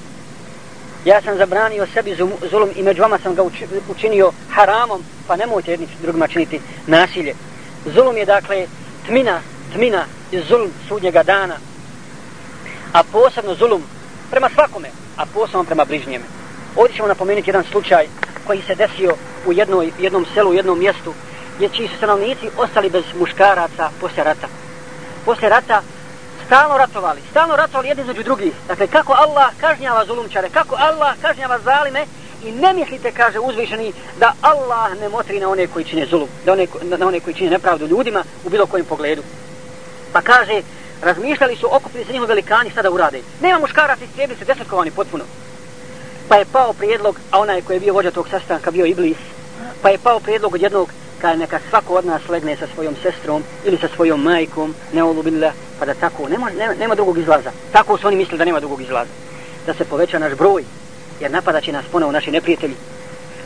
ja sam zabranio sebi zulum i među vama sam ga učinio haramom, pa nemojte jedni drugima činiti nasilje. Zulum je dakle tmina, tmina i zulum sudnjega dana. A posebno zulum prema svakome, a posebno prema bližnjeme. Ovdje ćemo napomenuti jedan slučaj koji se desio u jednoj, jednom selu, u jednom mjestu, gdje čiji su stanovnici ostali bez muškaraca poslije rata. Poslije rata stalno ratovali, stalno ratovali jedni među drugih. Dakle, kako Allah kažnjava zulumčare, kako Allah kažnjava zalime i ne mislite, kaže uzvišeni, da Allah ne motri na one koji čine zulum, da one, na one koji čine nepravdu ljudima u bilo kojem pogledu. Pa kaže, razmišljali su, okupili se njihovi velikani, sada urade. Nema muškaraca, istrijebili se desetkovani potpuno. Pa je pao prijedlog, a onaj koji je bio vođa tog sastanka bio Iblis, pa je pao prijedlog od jednog kaže neka svako od nas legne sa svojom sestrom ili sa svojom majkom, ne olubila, pa da tako, nema, nema, nema drugog izlaza. Tako su oni mislili da nema drugog izlaza. Da se poveća naš broj, jer napada će nas ponovo naši neprijatelji.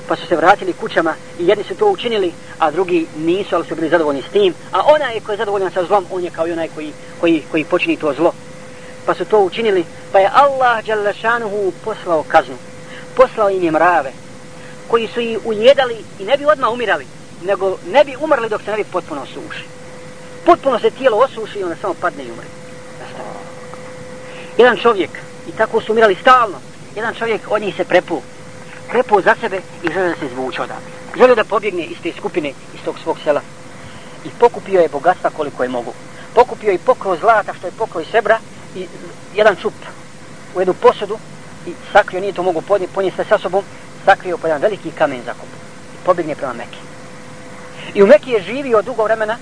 Pa su se vratili kućama i jedni su to učinili, a drugi nisu, ali su bili zadovoljni s tim. A onaj koji je zadovoljan sa zlom, on je kao i onaj koji, koji, koji počini to zlo. Pa su to učinili, pa je Allah Đalešanuhu poslao kaznu. Poslao im je mrave, koji su ih ujedali i ne bi odmah umirali nego ne bi umrli dok se ne bi potpuno osuši. Potpuno se tijelo osuši i onda samo padne i umre. Jedan čovjek, i tako su umirali stalno, jedan čovjek od njih se prepu, prepu za sebe i želio da se izvuče odavde. Želio da pobjegne iz te skupine, iz tog svog sela. I pokupio je bogatstva koliko je mogu. Pokupio je pokro zlata što je pokro i sebra i jedan čup u jednu posudu i sakrio, nije to mogu podnijeti, ponijeti sa sobom, sakrio po jedan veliki kamen zakup. I pobjegne prema Mekke. I u Mekiji je živio dugo vremena,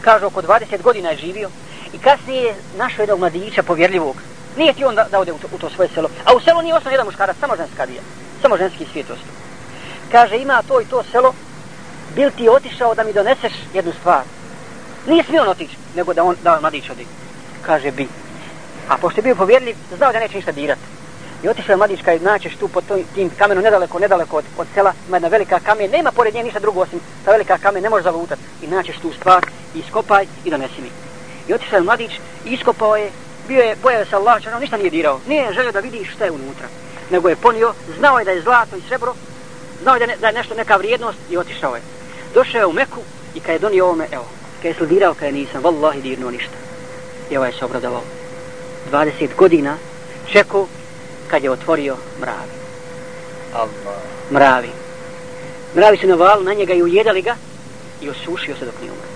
kaže oko 20 godina je živio, i kasnije je našao jednog mladića povjerljivog. Nije ti on da, da ode u to, u to svoje selo. A u selu nije ostao jedan muškarac, samo ženska bija. Samo ženski svijet ostao. Kaže, ima to i to selo, bil ti otišao da mi doneseš jednu stvar. Nije smio on otići, nego da on, da mladić odi. Kaže, bi. A pošto je bio povjerljiv, znao da neće ništa dirati. I otišao je mladić kad naćeš tu pod tim kamenom nedaleko, nedaleko od, od sela, ima jedna velika kamen, nema pored nje ništa drugo osim ta velika kamen, ne može zalutati. I naćeš tu stvar, iskopaj i donesi mi. I otišao je mladić, iskopao je, bio je, bojao se Allah, čano, ništa nije dirao. Nije želio da vidi šta je unutra. Nego je ponio, znao je da je zlato i srebro, znao je da, ne, da je nešto neka vrijednost i otišao je. Došao je u Meku i kad je donio ovome, evo, kad je sludirao, kad je nisam, vallahi dirno ništa. I ovaj se obradovao. 20 godina čekao kad je otvorio mravi. Allah. Mravi. Mravi su navali na njega i ujedali ga i osušio se dok nije umro.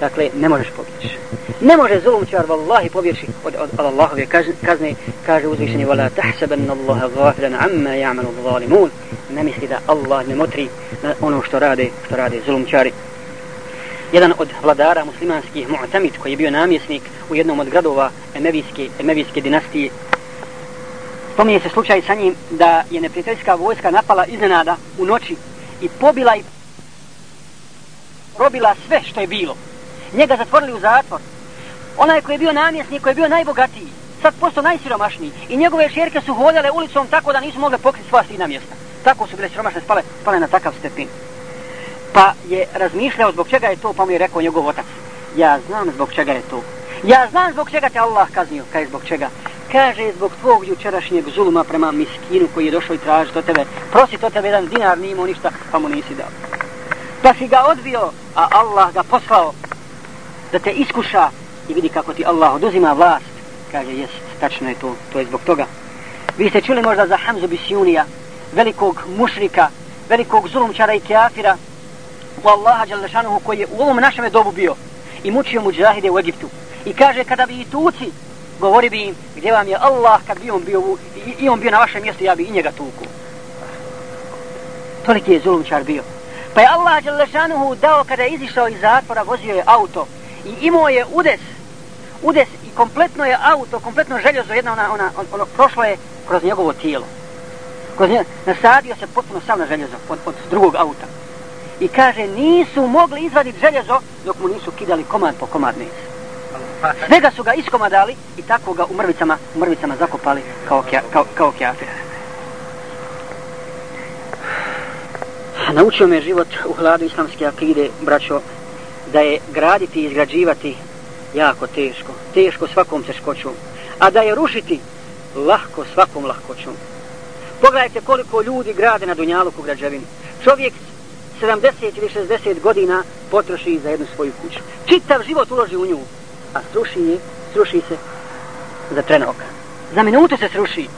Dakle, ne možeš pobjeći. Ne može zulum čar vallahi pobjeći od, od, od Allahove kazne, kaže uzvišeni vala tahsaban Allaha gafiran amma ja'malu zalimun. Ne misli da Allah ne motri na ono što rade, što rade zulum čari. Jedan od vladara muslimanskih Mu'tamid koji je bio namjesnik u jednom od gradova Emevijske, Emevijske dinastije spominje se slučaj sa njim da je neprijateljska vojska napala iznenada u noći i pobila i robila sve što je bilo. Njega zatvorili u zatvor. Onaj koji je bio namjesnik, koji je bio najbogatiji, sad postao najsiromašniji. I njegove šerke su hodale ulicom tako da nisu mogle pokriti sva sina mjesta. Tako su bile siromašne spale, spale na takav stepin. Pa je razmišljao zbog čega je to, pa mu je rekao njegov otac. Ja znam zbog čega je to. Ja znam zbog čega te Allah kaznio. Kaj zbog čega? Kaže zbog tvog jučerašnjeg zuluma prema miskinu koji je došao i traži to tebe, prosi to tebe jedan dinar, nije imao ništa, pa mu nisi dao. Pa si ga odbio, a Allah ga poslao da te iskuša i vidi kako ti Allah oduzima vlast. Kaže, jes, tačno je to, to je zbog toga. Vi ste čuli možda za Hamzu Bisjunija, velikog mušrika, velikog zulumčara i keafira, u Allaha Đalešanuhu koji je u ovom našem dobu bio i mučio muđahide u Egiptu. I kaže, kada bi i tuci govori bi im gdje vam je Allah kad bi on bio u, i, i on bio na vašem mjestu ja bi i njega tuku. Toliki je zulumčar bio. Pa je Allah Đelešanuhu dao kada je izišao iz zatvora vozio je auto i imao je udes. Udes i kompletno je auto kompletno željezo jedna ona, ona ono, prošlo je kroz njegovo tijelo. Kroz njegovo, nasadio se potpuno sam na željezo od, od drugog auta. I kaže nisu mogli izvaditi željezo dok mu nisu kidali komad po komad mesa. Svega su ga iskomadali i tako ga u mrvicama, u mrvicama zakopali kao, kja, kao, kao kjafir. Naučio me život u hladu islamske akide, braćo, da je graditi i izgrađivati jako teško. Teško svakom teškoćom. A da je rušiti lahko svakom lahkoćom. Pogledajte koliko ljudi grade na Dunjaluku građevini. Čovjek 70 ili 60 godina potroši za jednu svoju kuću. Čitav život uloži u nju, a sruši je, sruši se za tren oka. Za minutu se sruši.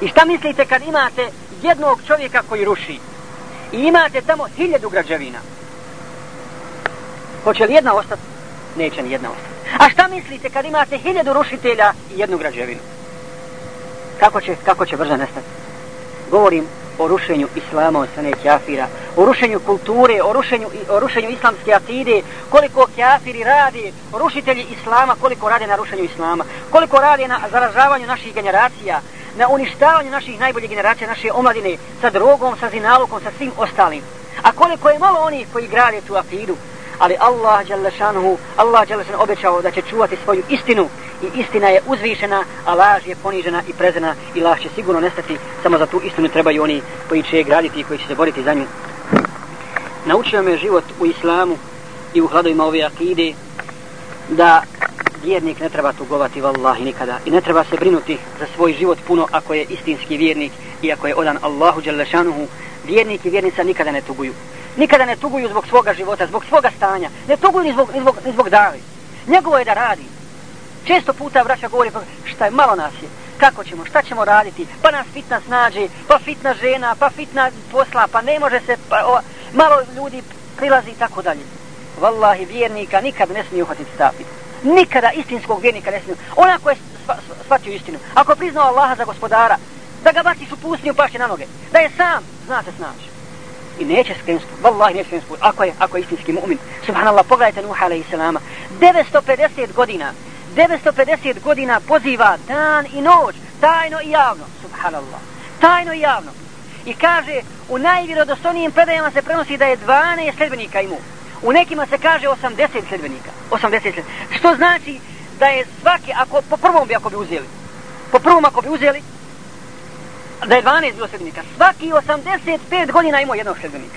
I šta mislite kad imate jednog čovjeka koji ruši i imate tamo hiljadu građevina? Hoće li jedna ostati? Neće ni jedna ostati. A šta mislite kad imate hiljadu rušitelja i jednu građevinu? Kako će, kako će brže nestati? Govorim o rušenju islama od strane kjafira, o rušenju kulture, o rušenju, o rušenju islamske akide, koliko kjafiri radi, rušitelji islama, koliko rade na rušenju islama, koliko rade na zaražavanju naših generacija, na uništavanju naših najboljih generacija, naše omladine, sa drogom, sa zinalukom, sa svim ostalim. A koliko je malo onih koji grade tu akidu, ali Allah Đalešanuhu, Allah Đalešanuhu obećao da će čuvati svoju istinu i istina je uzvišena, a laž je ponižena i prezena i laž će sigurno nestati, samo za tu istinu trebaju oni koji će je graditi i koji će se boriti za nju. Naučio me život u islamu i u hladovima ove akide da vjernik ne treba tugovati vallahi nikada. I ne treba se brinuti za svoj život puno ako je istinski vjernik i ako je odan Allahu Đalešanuhu vjernik i vjernica nikada ne tuguju nikada ne tuguju zbog svoga života, zbog svoga stanja, ne tuguju ni zbog, ni zbog, ni zbog dali. Njegovo je da radi. Često puta vraća govori, pa šta je, malo nas je, kako ćemo, šta ćemo raditi, pa nas fitna snađe, pa fitna žena, pa fitna posla, pa ne može se, pa o, malo ljudi prilazi i tako dalje. Wallahi, vjernika nikad ne smije uhvatiti stapit. Nikada istinskog vjernika ne smije. Onako je shvatio istinu. Ako priznao Allaha za gospodara, da ga baciš u pustinju paše na noge, da je sam, znate snaći i neće skrenuti vallahi neće skrenuti. Ako je ako je istinski mu'min. Subhanallah pogledajte Nuh alejhi salama. 950 godina 950 godina poziva dan i noć tajno i javno. Subhanallah tajno i javno. I kaže u najvjerodostojnijim predajama se prenosi da je 12 sledbenika imao. U nekima se kaže 80 sledbenika 80 sledbenika što znači da je svaki ako po prvom bi ako bi uzeli. Po prvom ako bi uzeli da je 12 bilo sredbenika. Svaki 85 godina imao jednog sredbenika.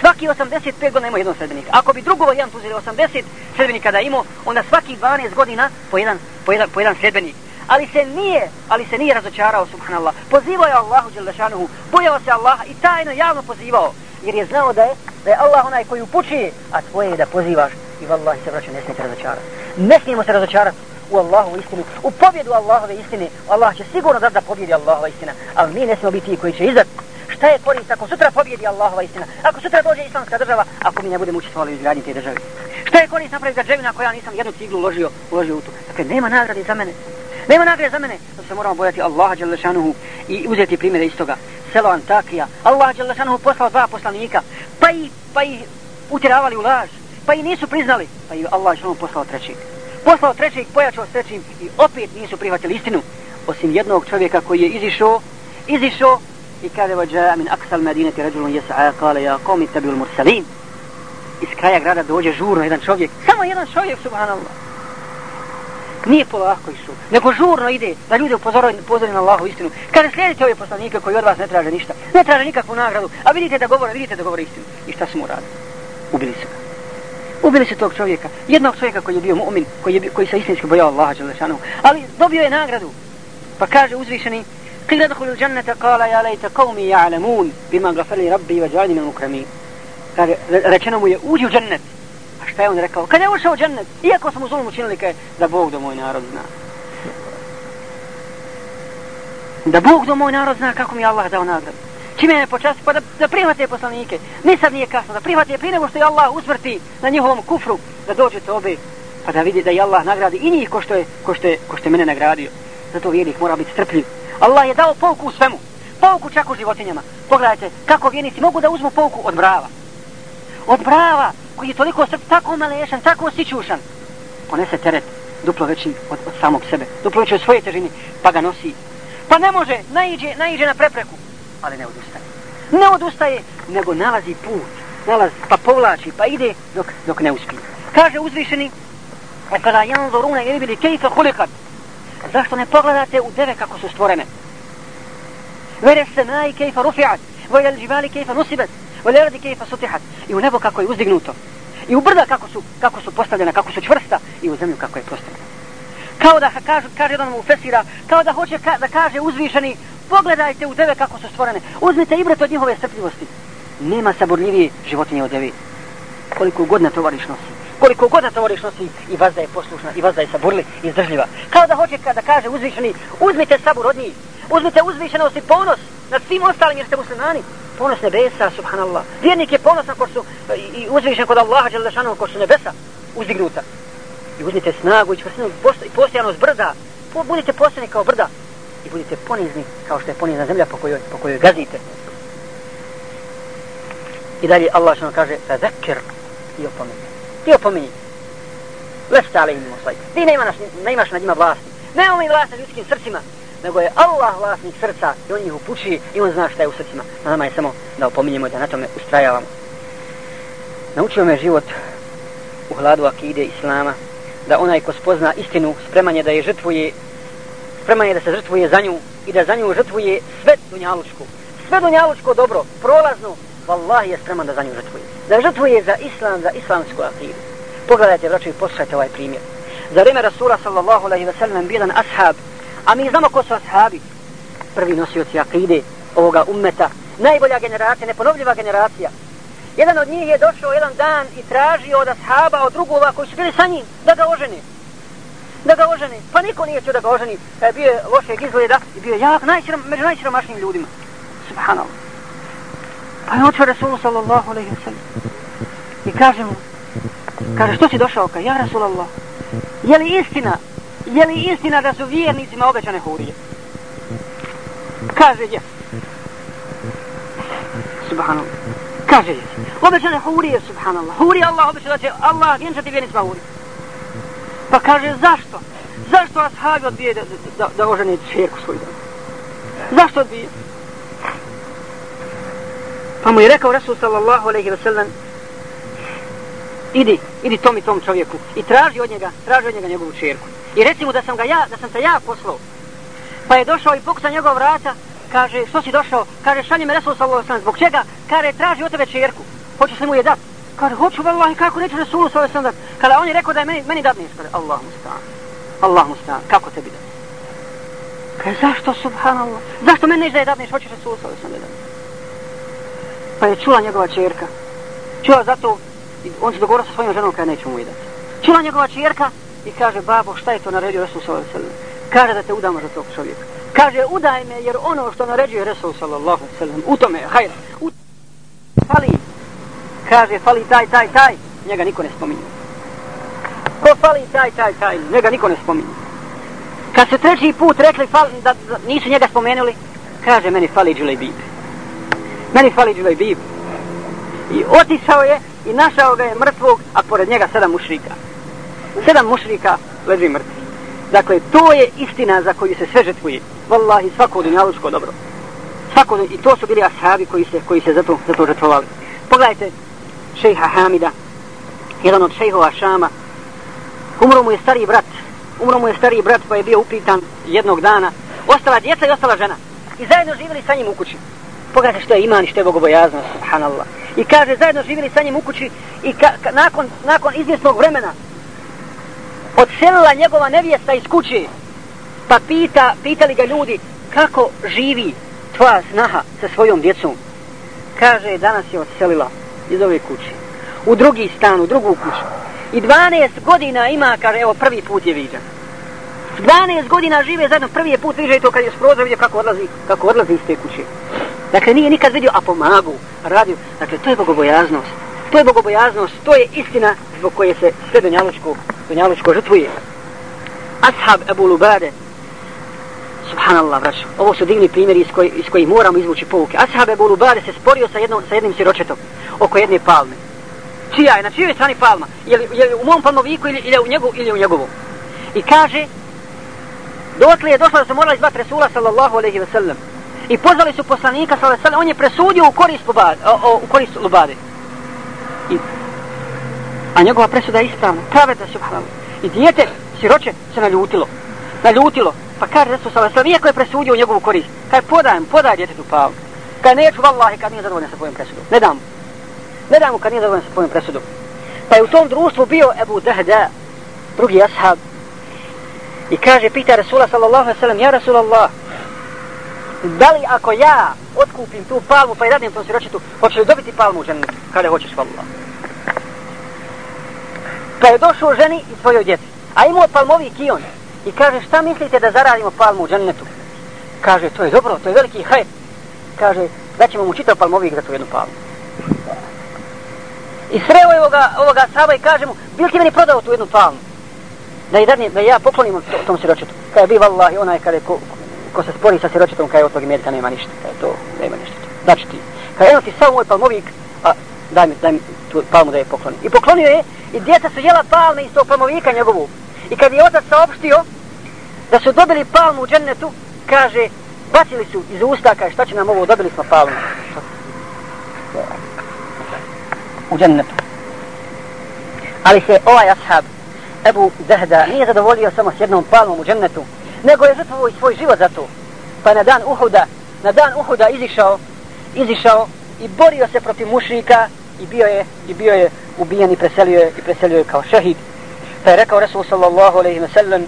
Svaki 85 godina imao jednog sredbenika. Ako bi drugo jedan uzeli 80 sredbenika da imao, onda svaki 12 godina po jedan, po jedan, po jedan sredbenik. Ali se nije, ali se nije razočarao, subhanallah. Pozivao je Allahu Đelešanuhu, bojao se Allaha i tajno javno pozivao. Jer je znao da je, da je Allah onaj koji upućuje, a tvoje je da pozivaš. I vallahi se vraća, ne smijete razočarati. Ne smijemo se razočarati u Allahovu istinu, u pobjedu Allahove istine. Allah će sigurno da da pobjedi Allahova istina, ali mi ne smijemo biti ti koji će izdati. Šta je korist ako sutra pobjedi Allahova istina? Ako sutra dođe islamska država, ako mi ne budemo učestvovali u izgradnji te države? Šta je korist napraviti građevina ako ja nisam jednu ciglu uložio, uložio u to? Dakle, nema nagrade za mene. Nema nagrade za mene. Zato se moramo bojati Allaha Đalešanuhu i uzeti primjere iz toga. Selo Antakija. Allah Đalešanuhu poslao dva poslanika. Pa i, pa i utjeravali u laž. Pa i nisu priznali. Pa i Allah Đalešanuhu poslao trećeg poslao trećeg, pojačao s trećim i opet nisu prihvatili istinu, osim jednog čovjeka koji je izišao, izišao i kada vođa min aksal medineti ređulun jesa'a, kale ja komi tebi mursalin. Iz kraja grada dođe žurno jedan čovjek, samo jedan čovjek, subhanallah. Nije polako išao, nego žurno ide da ljude upozori, upozori na Allahu istinu. Kada slijedite ove poslanike koji od vas ne traže ništa, ne traže nikakvu nagradu, a vidite da govore, vidite da govore istinu. I šta su mu radili? Ubili su ga. Ubili su tog čovjeka, jednog čovjeka koji je bio mu'min, koji, je, koji se istinski bojao Allaha Đelešanu, ali dobio je nagradu. Pa kaže uzvišeni, Qila dhulu jannata qala ja layta qawmi ya'lamun bima ghafara li rabbi wa ja'alni min. Kaže rečeno mu je uđi u džennet. A šta je on rekao? Kad je ušao u džennet, iako smo zulum učinili kaj da Bog do moj narod zna. Da Bog do moj narod zna kako mi Allah dao nagradu čime je počasti, pa da, da prihvate poslanike. Nisad nije kasno, da prihvate prije nego što je Allah usmrti na njihovom kufru, da dođete obe, pa da vidi da je Allah nagradi i njih ko što je, ko što je, ko što je mene nagradio. Zato vjernik mora biti strpljiv. Allah je dao pouku u svemu. Pouku čak u životinjama. Pogledajte kako vjernici mogu da uzmu pouku od brava. Od brava koji je toliko srp, tako malešan, tako sićušan. Ponese teret duplo veći od, od samog sebe. Duplo veći od svoje težine. Pa ga nosi. Pa ne može, naiđe, naiđe na prepreku ali ne odustaje. Ne odustaje, nego nalazi put. Nalazi, pa povlači, pa ide dok, dok ne uspije. Kaže uzvišeni, kada kada janzorune ili bili kejfe hulikat, zašto ne pogledate u deve kako su stvorene? Vere se naj kejfe rufiat, vojel živali kejfe nusibet, vojel radi kejfe sutihat, i u nebo kako je uzdignuto, i u brda kako su, kako su postavljena, kako su čvrsta, i u zemlju kako je postavljena. Kao da kaže, kaže jedan mu fesira, kao da hoće ka, da kaže uzvišeni, pogledajte u deve kako su stvorene. Uzmite ibret od njihove strpljivosti. Nema saborljivije životinje od deve. Koliko god na tovariš nosi. Koliko god na tovariš nosi i vazda je poslušna i vazda je saburli i izdržljiva. Kao da hoće kada kaže uzvišeni, uzmite sabur od njih. Uzmite uzvišenost i ponos nad svim ostalim jer ste muslimani. Ponos nebesa, subhanallah. Vjernik je ponosan ko su i uzvišen kod Allaha, Đalešanom, ko su nebesa uzdignuta. I uzmite snagu i čvrstinu i postojanost brda. Budite postojani kao brda i budite ponizni kao što je ponizna zemlja po kojoj, po kojoj gazite. I dalje Allah što kaže fa i opomeni. Ti opomeni. Lesta ali imamo svoj. Ti ne imaš, ne imaš nad njima vlasti. Ne ovi vlast nad ljudskim srcima, nego je Allah vlasnik srca i on ih upući i on zna šta je u srcima. Na nama je samo da opominjemo i da na tome ustrajavamo. Naučio me život u hladu akide Islama, da onaj ko spozna istinu, spreman je da je žrtvuje spreman je da se žrtvuje za nju i da za nju žrtvuje sve dunjalučko. Sve dunjalučko dobro, prolazno, vallahi je spreman da za nju žrtvuje. Da žrtvuje za islam, za islamsku akidu. Pogledajte, vraćaju, poslušajte ovaj primjer. Za vreme Rasula sallallahu alaihi wa sallam bilan ashab, a mi znamo ko su ashabi. Prvi nosioci akide ovoga ummeta, najbolja generacija, neponovljiva generacija. Jedan od njih je došao jedan dan i tražio od ashaba, od drugova koji su bili sa njim, da ga ožene da ga oženi. Pa niko nije čuo da ga oženi. E, bio je lošeg izgleda i bio je jak, najsirom, među najsiromašnijim ljudima. Subhanallah. Pa je očeo Rasulu sallallahu alaihi wa sallam. I kaže mu, kaže, što si došao? ka, ja Rasulallah. Je li istina, je li istina da su vjernicima obećane hurije? Kaže, je. Subhanallah. Kaže, je. Obećane hurije, subhanallah. Hurije Allah obećao da će Allah vjenčati vjernicima hurije. Pa kaže, zašto? Zašto ashabi odbije da, da, da ožene čerku svoju dan? Zašto odbije? Pa mu je rekao Rasul sallallahu alaihi wa sallam, idi, idi tom i tom čovjeku i traži od njega, traži od njega njegovu čerku. I reci mu da sam ga ja, da sam te ja poslao. Pa je došao i pokusa njegov vrata, kaže, što si došao? Kaže, šalje me Rasul sallallahu alaihi wa sallam, zbog čega? Kaže, traži od tebe čerku. Hoćeš li mu je dati? Kaže, hoću vallahi, kako neću Rasulu sa sam sandat? Kada on je rekao da je meni, meni dadneš, kaže, Allah mu stan. Allah mu stan, kako tebi da? Kaže, zašto, subhanallah? Zašto meni neće da je dadneš, hoćeš Rasulu sa sam sandat? Pa je čula njegova čerka. Čula zato, on se dogovorio sa svojom ženom, kada neću mu i dati. Čula njegova čerka i kaže, babo, šta je to naredio Rasul sa ovaj? Kaže da te udamo za tog čovjeka. Kaže, udaj me, jer ono što naređuje Resul sallallahu sallam, u tome, hajde, u fali, kaže fali taj, taj, taj, njega niko ne spominje. Ko fali taj, taj, taj, njega niko ne spominje. Kad se treći put rekli fali, da, da nisu njega spomenuli, kaže meni fali Đulej Bib. Meni fali Đulej Bib. I otišao je i našao ga je mrtvog, a pored njega sedam mušrika. Sedam mušrika leži mrtvi. Dakle, to je istina za koju se sve žetvuje. Wallahi, svako dunjalučko dobro. Svako, I to su bili ashabi koji se, koji se zato, zato žetvovali. Pogledajte, šejha Hamida, jedan od šejhova Šama. Umro mu je stari brat, umro mu je stari brat pa je bio upitan jednog dana. Ostala djeca i ostala žena. I zajedno živjeli sa njim u kući. Pogledajte što je iman i što je bogobojaznost, subhanallah. I kaže, zajedno živjeli sa njim u kući i ka, ka, nakon, nakon izvjesnog vremena odselila njegova nevjesta iz kuće. Pa pita, pitali ga ljudi, kako živi tvoja snaha sa svojom djecom? Kaže, danas je odselila iz ove kuće. U drugi stan, u drugu kuću. I 12 godina ima, kaže, evo, prvi put je viđan. 12 godina žive zajedno, prvi je put viđen i to kad je sprozo vidio kako odlazi, kako odlazi iz te kuće. Dakle, nije nikad vidio, a pomagu, radio. Dakle, to je bogobojaznost. To je bogobojaznost, to je istina zbog koje se sve donjalučko, donjalučko žrtvuje. Ashab Ebu Lubade, subhanallah, braću, ovo su divni primjeri iz, koji, iz kojih moramo izvući pouke. Ashab Ebu Lubade se sporio sa, jednom, sa jednim siročetom oko jedne palme. Čija je, na čijoj strani palma? Je li, je li u mom palmoviku ili, ili, u njegov, ili u njegovom? I kaže, dotle je došlo da su morali izbati Resula sallallahu alaihi ve sellem. I pozvali su poslanika sallallahu alaihi ve sellem. on je presudio u korist, lubade, o, o, u korist Lubade. I, a njegova presuda je ispravna, pravedna subhanallah. I dijete, siroče, se naljutilo. Naljutilo. Pa kaže Resul sallallahu alaihi iako je presudio u njegovu korist, kaže, podajem, podaj djetetu palmu. Kaj neću, vallahi, kad nije zadovoljan sa tvojom presudom. Ne dam. Ne dam mu kad nije zadovoljan sa tvojom presudom. Pa je u tom društvu bio Ebu Dahda, drugi ashab. I kaže, pita Rasula sallallahu alaihi sallam, ja Rasulallah, da li ako ja otkupim tu palmu pa i radim tom siročetu, hoćeš li dobiti palmu u džennetu? Kada hoćeš, vallah. Pa je došao ženi i svojoj djeci, a imao palmovi kion. I kaže, šta mislite da zaradimo palmu u džennetu? Kaže, to je dobro, to je veliki hajt. Kaže, da ćemo mu čitav palmovik za tu jednu palmu. I sreo je ovoga, ovoga saba i kaže mu, bil ti meni prodao tu jednu palmu? Da, i dadne, da ja poklonim to, tom siročetu. Kaže, bi vallahi, onaj kada je ko, ko se spori sa siročetom, je od tog imetka nema ništa. Kaj to, nema ništa. Znači ti. kaj eno ti sam moj palmovik, a daj mi, daj mi tu palmu da je poklonim. I poklonio je, i djeca su jela palme iz tog palmovika njegovu. I kad je otac saopštio da su dobili palmu u džennetu, kaže, bacili su iz usta, kaže, šta će nam ovo, dobili smo palmu. U džennetu. Ali se ovaj ashab, Ebu Zahda, nije zadovoljio samo s jednom palmom u džennetu, nego je žrtvovo i svoj život za to. Pa na dan Uhuda, na dan Uhuda izišao, izišao i borio se protiv mušnika i bio je, i bio je ubijen i preselio je, i preselio je kao šehid. Pa je rekao Resul sallallahu alaihi wa sallam,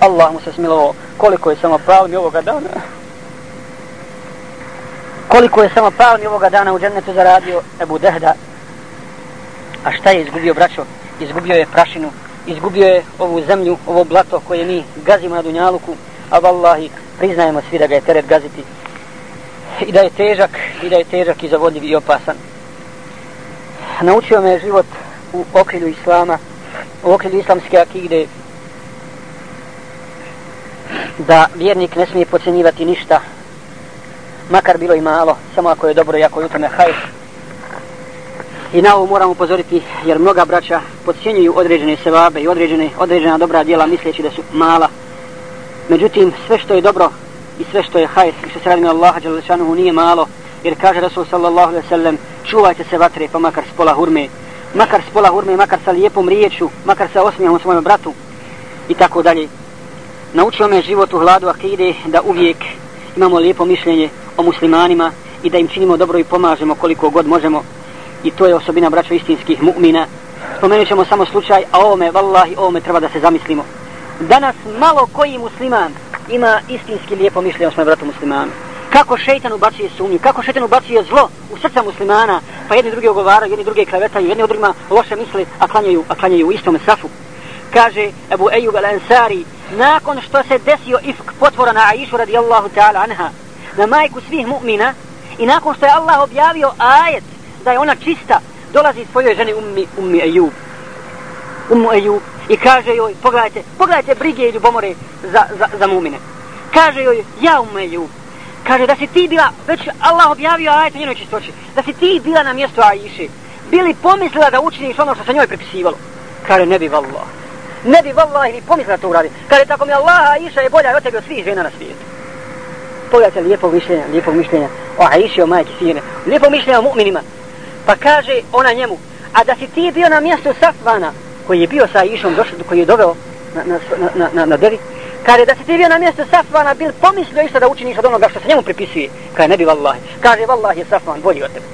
Allah mu se smilovao, koliko je samo palmi ovoga dana. Koliko je samo palmi ovoga dana u džennetu zaradio Ebu Dehda. A šta je izgubio braćo? Izgubio je prašinu, izgubio je ovu zemlju, ovo blato koje mi gazimo na Dunjaluku, a vallahi priznajemo svi da ga je teret gaziti i da je težak, i da je težak i zavodljiv i opasan. Naučio me život u okrilju Islama, u okrilju islamske akide, da vjernik ne smije pocenjivati ništa, makar bilo i malo, samo ako je dobro i ako je u tome hajr. I na ovo moram upozoriti, jer mnoga braća podcjenjuju određene sevabe i određene, određena dobra djela misleći da su mala. Međutim, sve što je dobro i sve što je hajr i što se radi na Allaha Đalešanuhu nije malo, jer kaže Rasul sallallahu alaihi sallam, čuvajte se vatre pa makar s pola hurme, makar s pola hurme, makar sa lijepom riječu, makar sa osmijehom svojom bratu i tako dalje. Naučio me život u hladu akide da uvijek imamo lijepo mišljenje o muslimanima i da im činimo dobro i pomažemo koliko god možemo. I to je osobina braća istinskih mu'mina. Spomenut ćemo samo slučaj, a ovome, vallahi, ovome treba da se zamislimo. Danas malo koji musliman ima istinski lijepo mišljenje o svojom bratu muslimanu. Kako šeitan ubacuje sumnju, kako šeitan ubacuje zlo u srca muslimana, pa jedni drugi ogovaraju, jedni drugi klevetaju, jedni od drugima loše misle, a klanjaju, a klanjaju u istom safu. Kaže Ebu Ejub al-Ansari, nakon što se desio ifk potvora na Aishu radijallahu ta'ala anha, na majku svih mu'mina, i nakon što je Allah objavio ajet da je ona čista, dolazi svojoj ženi ummi, ummi Ejub. Ummu Ejub. I kaže joj, pogledajte, pogledajte brige i ljubomore za, za, za mu'mine. Kaže joj, ja ummu Ejub. Kaže da si ti bila, već Allah objavio ajet u njenoj čistoći, da si ti bila na mjestu Aiše, bili pomislila da učiniš ono što se njoj prepisivalo. Kaže, ne bi vallah ne bi vallahi ni pomislila to uradi. Kaže tako mi Allah, Aiša je bolja od tebe od svih žena na svijetu. Pogledajte lijepog mišljenja, lijepog mišljenja o Aiši, o majke sine, lijepog mišljenja o mu'minima. Pa kaže ona njemu, a da si ti bio na mjestu Safvana, koji je bio sa Aishom, došao, koji je doveo na, na, na, na, na, na kaže da si ti bio na mjestu Safvana, bil pomislio isto da učiniš od onoga što se njemu pripisuje. Kaže, ne bi vallahi. Kaže, vallahi je Safvan bolji od tebe.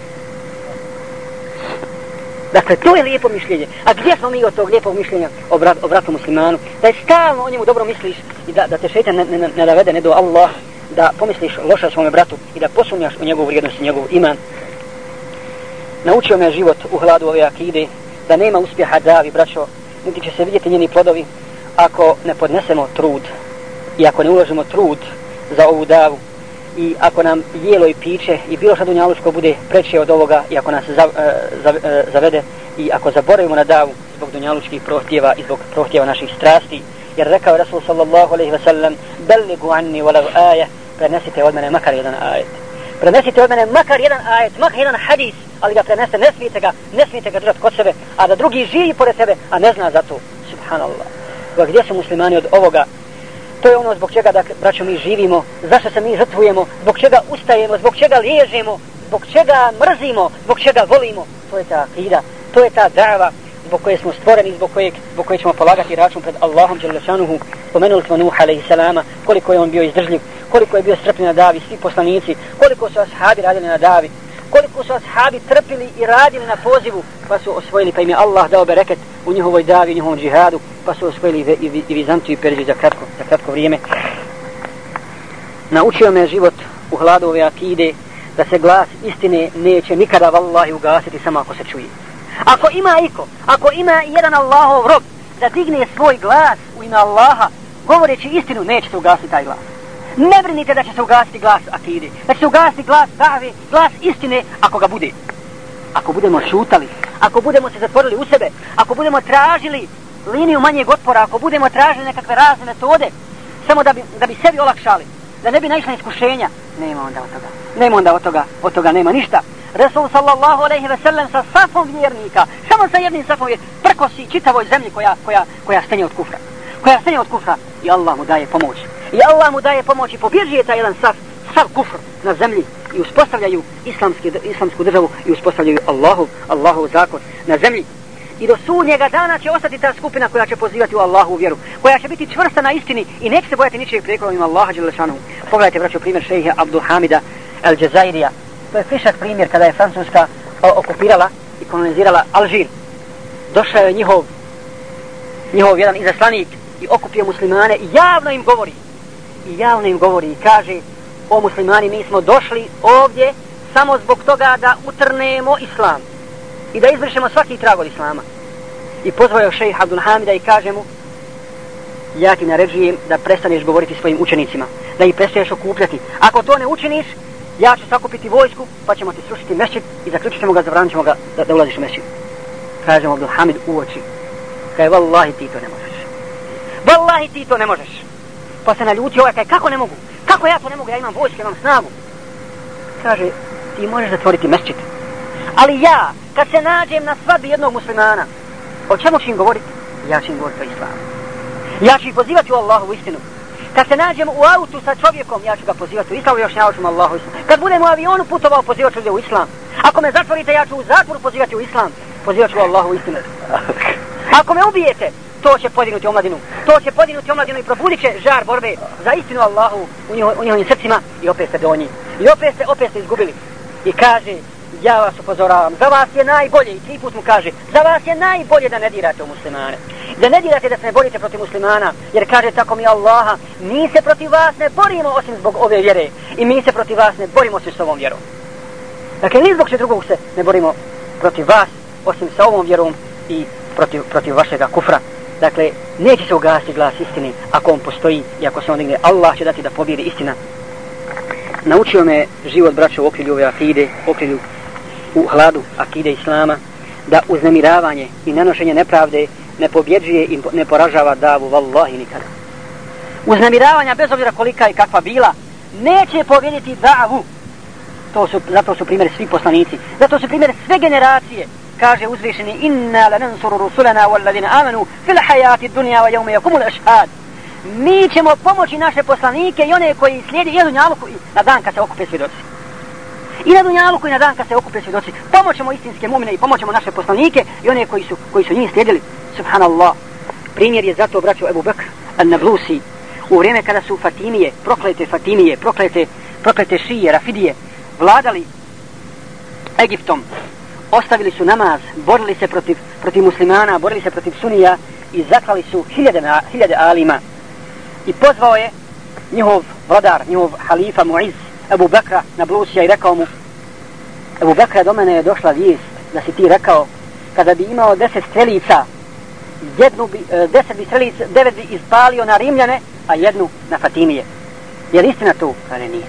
Dakle, to je lijepo mišljenje. A gdje smo mi od tog lijepog mišljenja o, brat, o bratu muslimanu? Da je stalno o njemu dobro misliš i da, da te šeitan ne, ne, ne navede ne do Allah, da pomisliš loše o svome bratu i da posumnjaš u njegovu vrijednost i njegov iman. Naučio me život u hladu ove akide da nema uspjeha davi, braćo, niti će se vidjeti njeni plodovi ako ne podnesemo trud i ako ne uložimo trud za ovu davu i ako nam jelo i piće i bilo šta dunjalučko bude preće od ovoga i ako nas za, e, za, e, zavede i ako zaboravimo na davu zbog dunjalučkih prohtjeva i zbog prohtjeva naših strasti jer rekao Rasul sallallahu alaihi ve sellem belligu anni walav aje prenesite od mene makar jedan ajet. Prenesite od mene makar jedan ajet makar jedan hadis ali ga preneste ne smijete ga ne smijete ga držati kod sebe a da drugi živi pored sebe a ne zna za to. Subhanallah gdje su muslimani od ovoga? To je ono zbog čega da braćo mi živimo, zašto se mi žrtvujemo, zbog čega ustajemo, zbog čega liježemo, zbog čega mrzimo, zbog čega volimo. To je ta akida, to je ta dava zbog koje smo stvoreni, zbog koje, zbog koje ćemo polagati račun pred Allahom Đelešanuhu. Spomenuli smo Nuh a.s. koliko je on bio izdržljiv, koliko je bio strpljen na davi, svi poslanici, koliko su ashabi radili na davi, koliko su ashabi trpili i radili na pozivu, pa su osvojili, pa im je Allah dao bereket u njihovoj davi, u njihovom džihadu, pa su osvojili i, i, i Vizantiju i Perziju za kratko, za kratko vrijeme. Naučio me život u hladu ove akide da se glas istine neće nikada vallahi ugasiti samo ako se čuje. Ako ima iko, ako ima jedan Allahov rob da digne svoj glas u ime Allaha, govoreći istinu, neće se ugasiti taj glas. Ne brinite da će se ugasiti glas akide, da će se ugasiti glas dave, glas istine ako ga bude. Ako budemo šutali, ako budemo se zatvorili u sebe, ako budemo tražili liniju manjeg otpora, ako budemo tražili nekakve razne metode, samo da bi, da bi sebi olakšali, da ne bi naišla iskušenja, nema onda od toga. Nema onda od toga, od toga nema ništa. Resul sallallahu alejhi ve sellem sa safom vjernika, samo sa jednim safom vjernika, prkosi čitavoj zemlji koja, koja, koja stenje od kufra. Koja stenje od kufra i Allah mu daje pomoć. I Allah mu daje pomoć i pobježuje taj jedan saf, sav kufr na zemlji i uspostavljaju islamski, islamsku državu i uspostavljaju Allahu, Allahu zakon na zemlji. I do sudnjega dana će ostati ta skupina koja će pozivati u Allahu vjeru, koja će biti čvrsta na istini i neće se bojati ničeg prijekolom ima Allaha Đelešanu. Pogledajte, braćo, primjer šeha Abdul Hamida El Džezairija. To je fišak primjer kada je Francuska okupirala i kolonizirala Alžir. Došao je njihov, njihov jedan izaslanik i okupio muslimane i javno im govori. I javno im govori i kaže, o muslimani, mi smo došli ovdje samo zbog toga da utrnemo islam i da izvršemo svaki trag od islama. I pozvao je šejh Abdul Hamida i kaže mu, ja ti naređujem da prestaneš govoriti svojim učenicima, da ih prestaneš okupljati. Ako to ne učiniš, ja ću sakupiti vojsku, pa ćemo ti srušiti mešćid i zaključit ćemo ga, zabranit ćemo ga da, da ulaziš u mešćid. Kaže mu Abdul Hamid u oči, kaže, vallahi ti to ne možeš. Wallahi ti to ne možeš. Pa se naljuti ovaj, kaže, kako ne mogu? Kako ja to ne mogu? Ja imam vojsku, imam snagu. Kaže, ti možeš zatvoriti mešćid. Ali ja, kad se nađem na svadbi jednog muslimana, o čemu ću im govoriti? Ja ću im govoriti o islamu. Ja ću ih pozivati u Allahu u istinu. Kad se nađem u autu sa čovjekom, ja ću ga pozivati u islamu i još ne ću Allahu u islamu. Kad budem u avionu putovao, pozivat ću u islam. Ako me zatvorite, ja ću u zatvoru pozivati u islam. Pozivat ću Allahu u istinu. Ako me ubijete, to će podignuti omladinu. To će podignuti omladinu i probudit će žar borbe za istinu Allahu u, njiho, u njihovim srcima i opet ste donji. I opet ste, opet ste izgubili. I kaže, ja vas upozoravam, za vas je najbolje, i tri put mu kaže, za vas je najbolje da ne dirate u muslimane. Da ne dirate da se ne borite protiv muslimana, jer kaže tako mi Allaha, mi se protiv vas ne borimo osim zbog ove vjere, i mi se protiv vas ne borimo osim s ovom vjerom. Dakle, ni zbog se drugog se ne borimo protiv vas, osim sa ovom vjerom i protiv, protiv vašega kufra. Dakle, neće se ugasiti glas istine ako on postoji i ako se on digne. Allah će dati da pobjedi istina. Naučio me život braća u okrilju ove akide, okrilju u hladu akide islama, da uznemiravanje i nanošenje nepravde ne pobjeđuje i ne poražava davu, vallahi nikada. Uznemiravanja, bez obzira kolika i kakva bila, neće pobjediti davu. To su, zato su primjeri svi poslanici. Zato su primjeri sve generacije. Kaže uzvišeni, inna lanansuru rusulana walladina amanu fil hayati dunya wa yawma yakumul ashhad. Mi ćemo pomoći naše poslanike i one koji slijedi jednu njaluku na dan kad se okupe svjedoci. I na dunjalu i na dan kad se okupe svjedoci, pomoćemo istinske mumine i pomoćemo naše poslanike i one koji su, koji su njih slijedili. Subhanallah. Primjer je zato braćo Ebu Bekr al-Nablusi u vrijeme kada su Fatimije, proklete Fatimije, proklete, proklete šije, Rafidije, vladali Egiptom, ostavili su namaz, borili se protiv, protiv muslimana, borili se protiv sunija i zaklali su hiljade, hiljade alima. I pozvao je njihov vladar, njihov halifa Muiz, Ebu Bekra na Blusija i rekao mu Ebu Bekra do mene je došla vijest da si ti rekao kada bi imao deset strelica jednu bi, e, deset bi strelica, devet bi ispalio na Rimljane, a jednu na Fatimije. Je li istina to? Kada nije.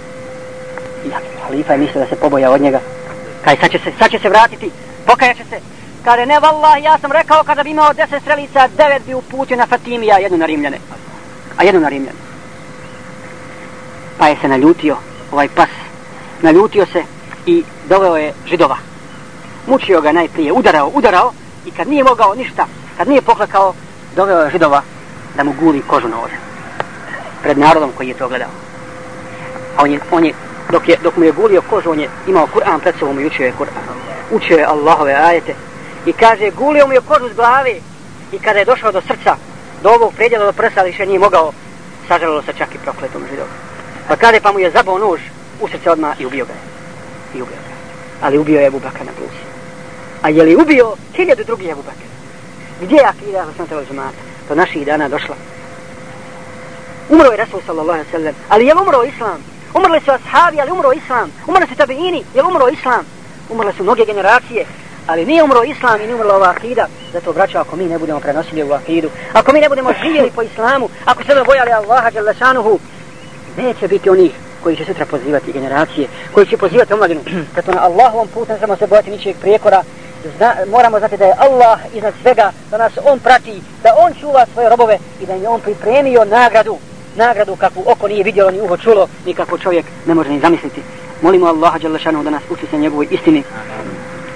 Ja, halifa je mislio da se poboja od njega. Kaj, sad će se, sad će se vratiti, pokajaće se. Kaže, ne, vallah, ja sam rekao kada bi imao deset strelica, devet bi uputio na Fatimija, jednu na Rimljane. A jednu na Rimljane. Pa je se naljutio ovaj pas naljutio se i doveo je židova mučio ga najprije, udarao, udarao i kad nije mogao ništa, kad nije poklakao, doveo je židova da mu guli kožu na ože pred narodom koji je to gledao a on je, on je dok, je, dok mu je gulio kožu on je imao Kur'an pred sobom i učio je Kur'an učio je Allahove ajete i kaže gulio mu je kožu s glave i kada je došao do srca do ovog predjela do prsa više nije mogao sažalilo se čak i prokletom židom. Pa kada pa mu je zabao nož u srce odmah i ubio ga. I ubio ga. Ali ubio je Ebu Bakar na plusi. A je li ubio hiljadu drugi Ebu Bakar? Gdje je akida za sam džemata? Do naših dana došla. Umro je Rasul sallallahu alaihi sallam. Ali je umro Islam? Umrli su ashabi, ali umro islam. Umrli su tabiini, jer umro islam. Umrle su mnoge generacije, ali nije umro islam i nije umrla ova akida. Zato braćo, ako mi ne budemo prenosili ovu akidu, ako mi ne budemo živjeli po islamu, ako se ne bojali Allaha Đalešanuhu, neće biti onih koji će sutra pozivati generacije, koji će pozivati omladinu. Zato na Allahovom putu ne samo se bojati ničeg prijekora, Zna, moramo znati da je Allah iznad svega, da nas On prati, da On čuva svoje robove i da je On pripremio nagradu, nagradu kakvu oko nije vidjelo ni uho čulo ni kako čovjek ne može ni zamisliti molimo Allaha Đalešanu da nas uči sa njegovoj istini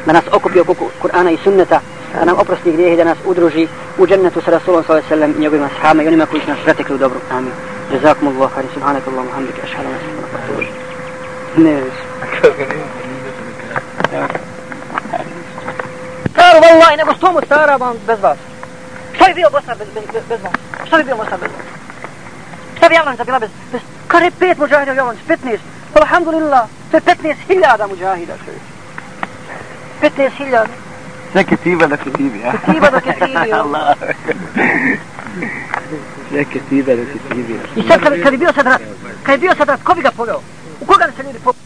da nas okupi oko Kur'ana i sunneta da nam oprosti grijehe da nas udruži u džennetu sa Rasulom s.a.v. i njegovima sahama i onima koji su nas pretekli u dobru amin Jazakum Allah khairan subhanak Allahumma hamdika Ašhala Ne la ilaha illa vallaj, nego što mu stara vam bez vas? Što je bio Bosna bez, bez, bez vas? Što je bio Bosna bez vas? Šta bi Javlanica bila bez... bez... Kar je pet muđahida u Javlanici? Petnaest. Alhamdulillah, to je petnaest hiljada muđahida čovječ. Petnaest hiljada. Sve ketiba da ketibi, ja? Ketiba da ketibi, Allah. Sve ketiba da ketibi. I sad kad, kad je bio sad rat, kad je bio sad rat, ko bi ga poveo? U koga bi se ljudi poveo?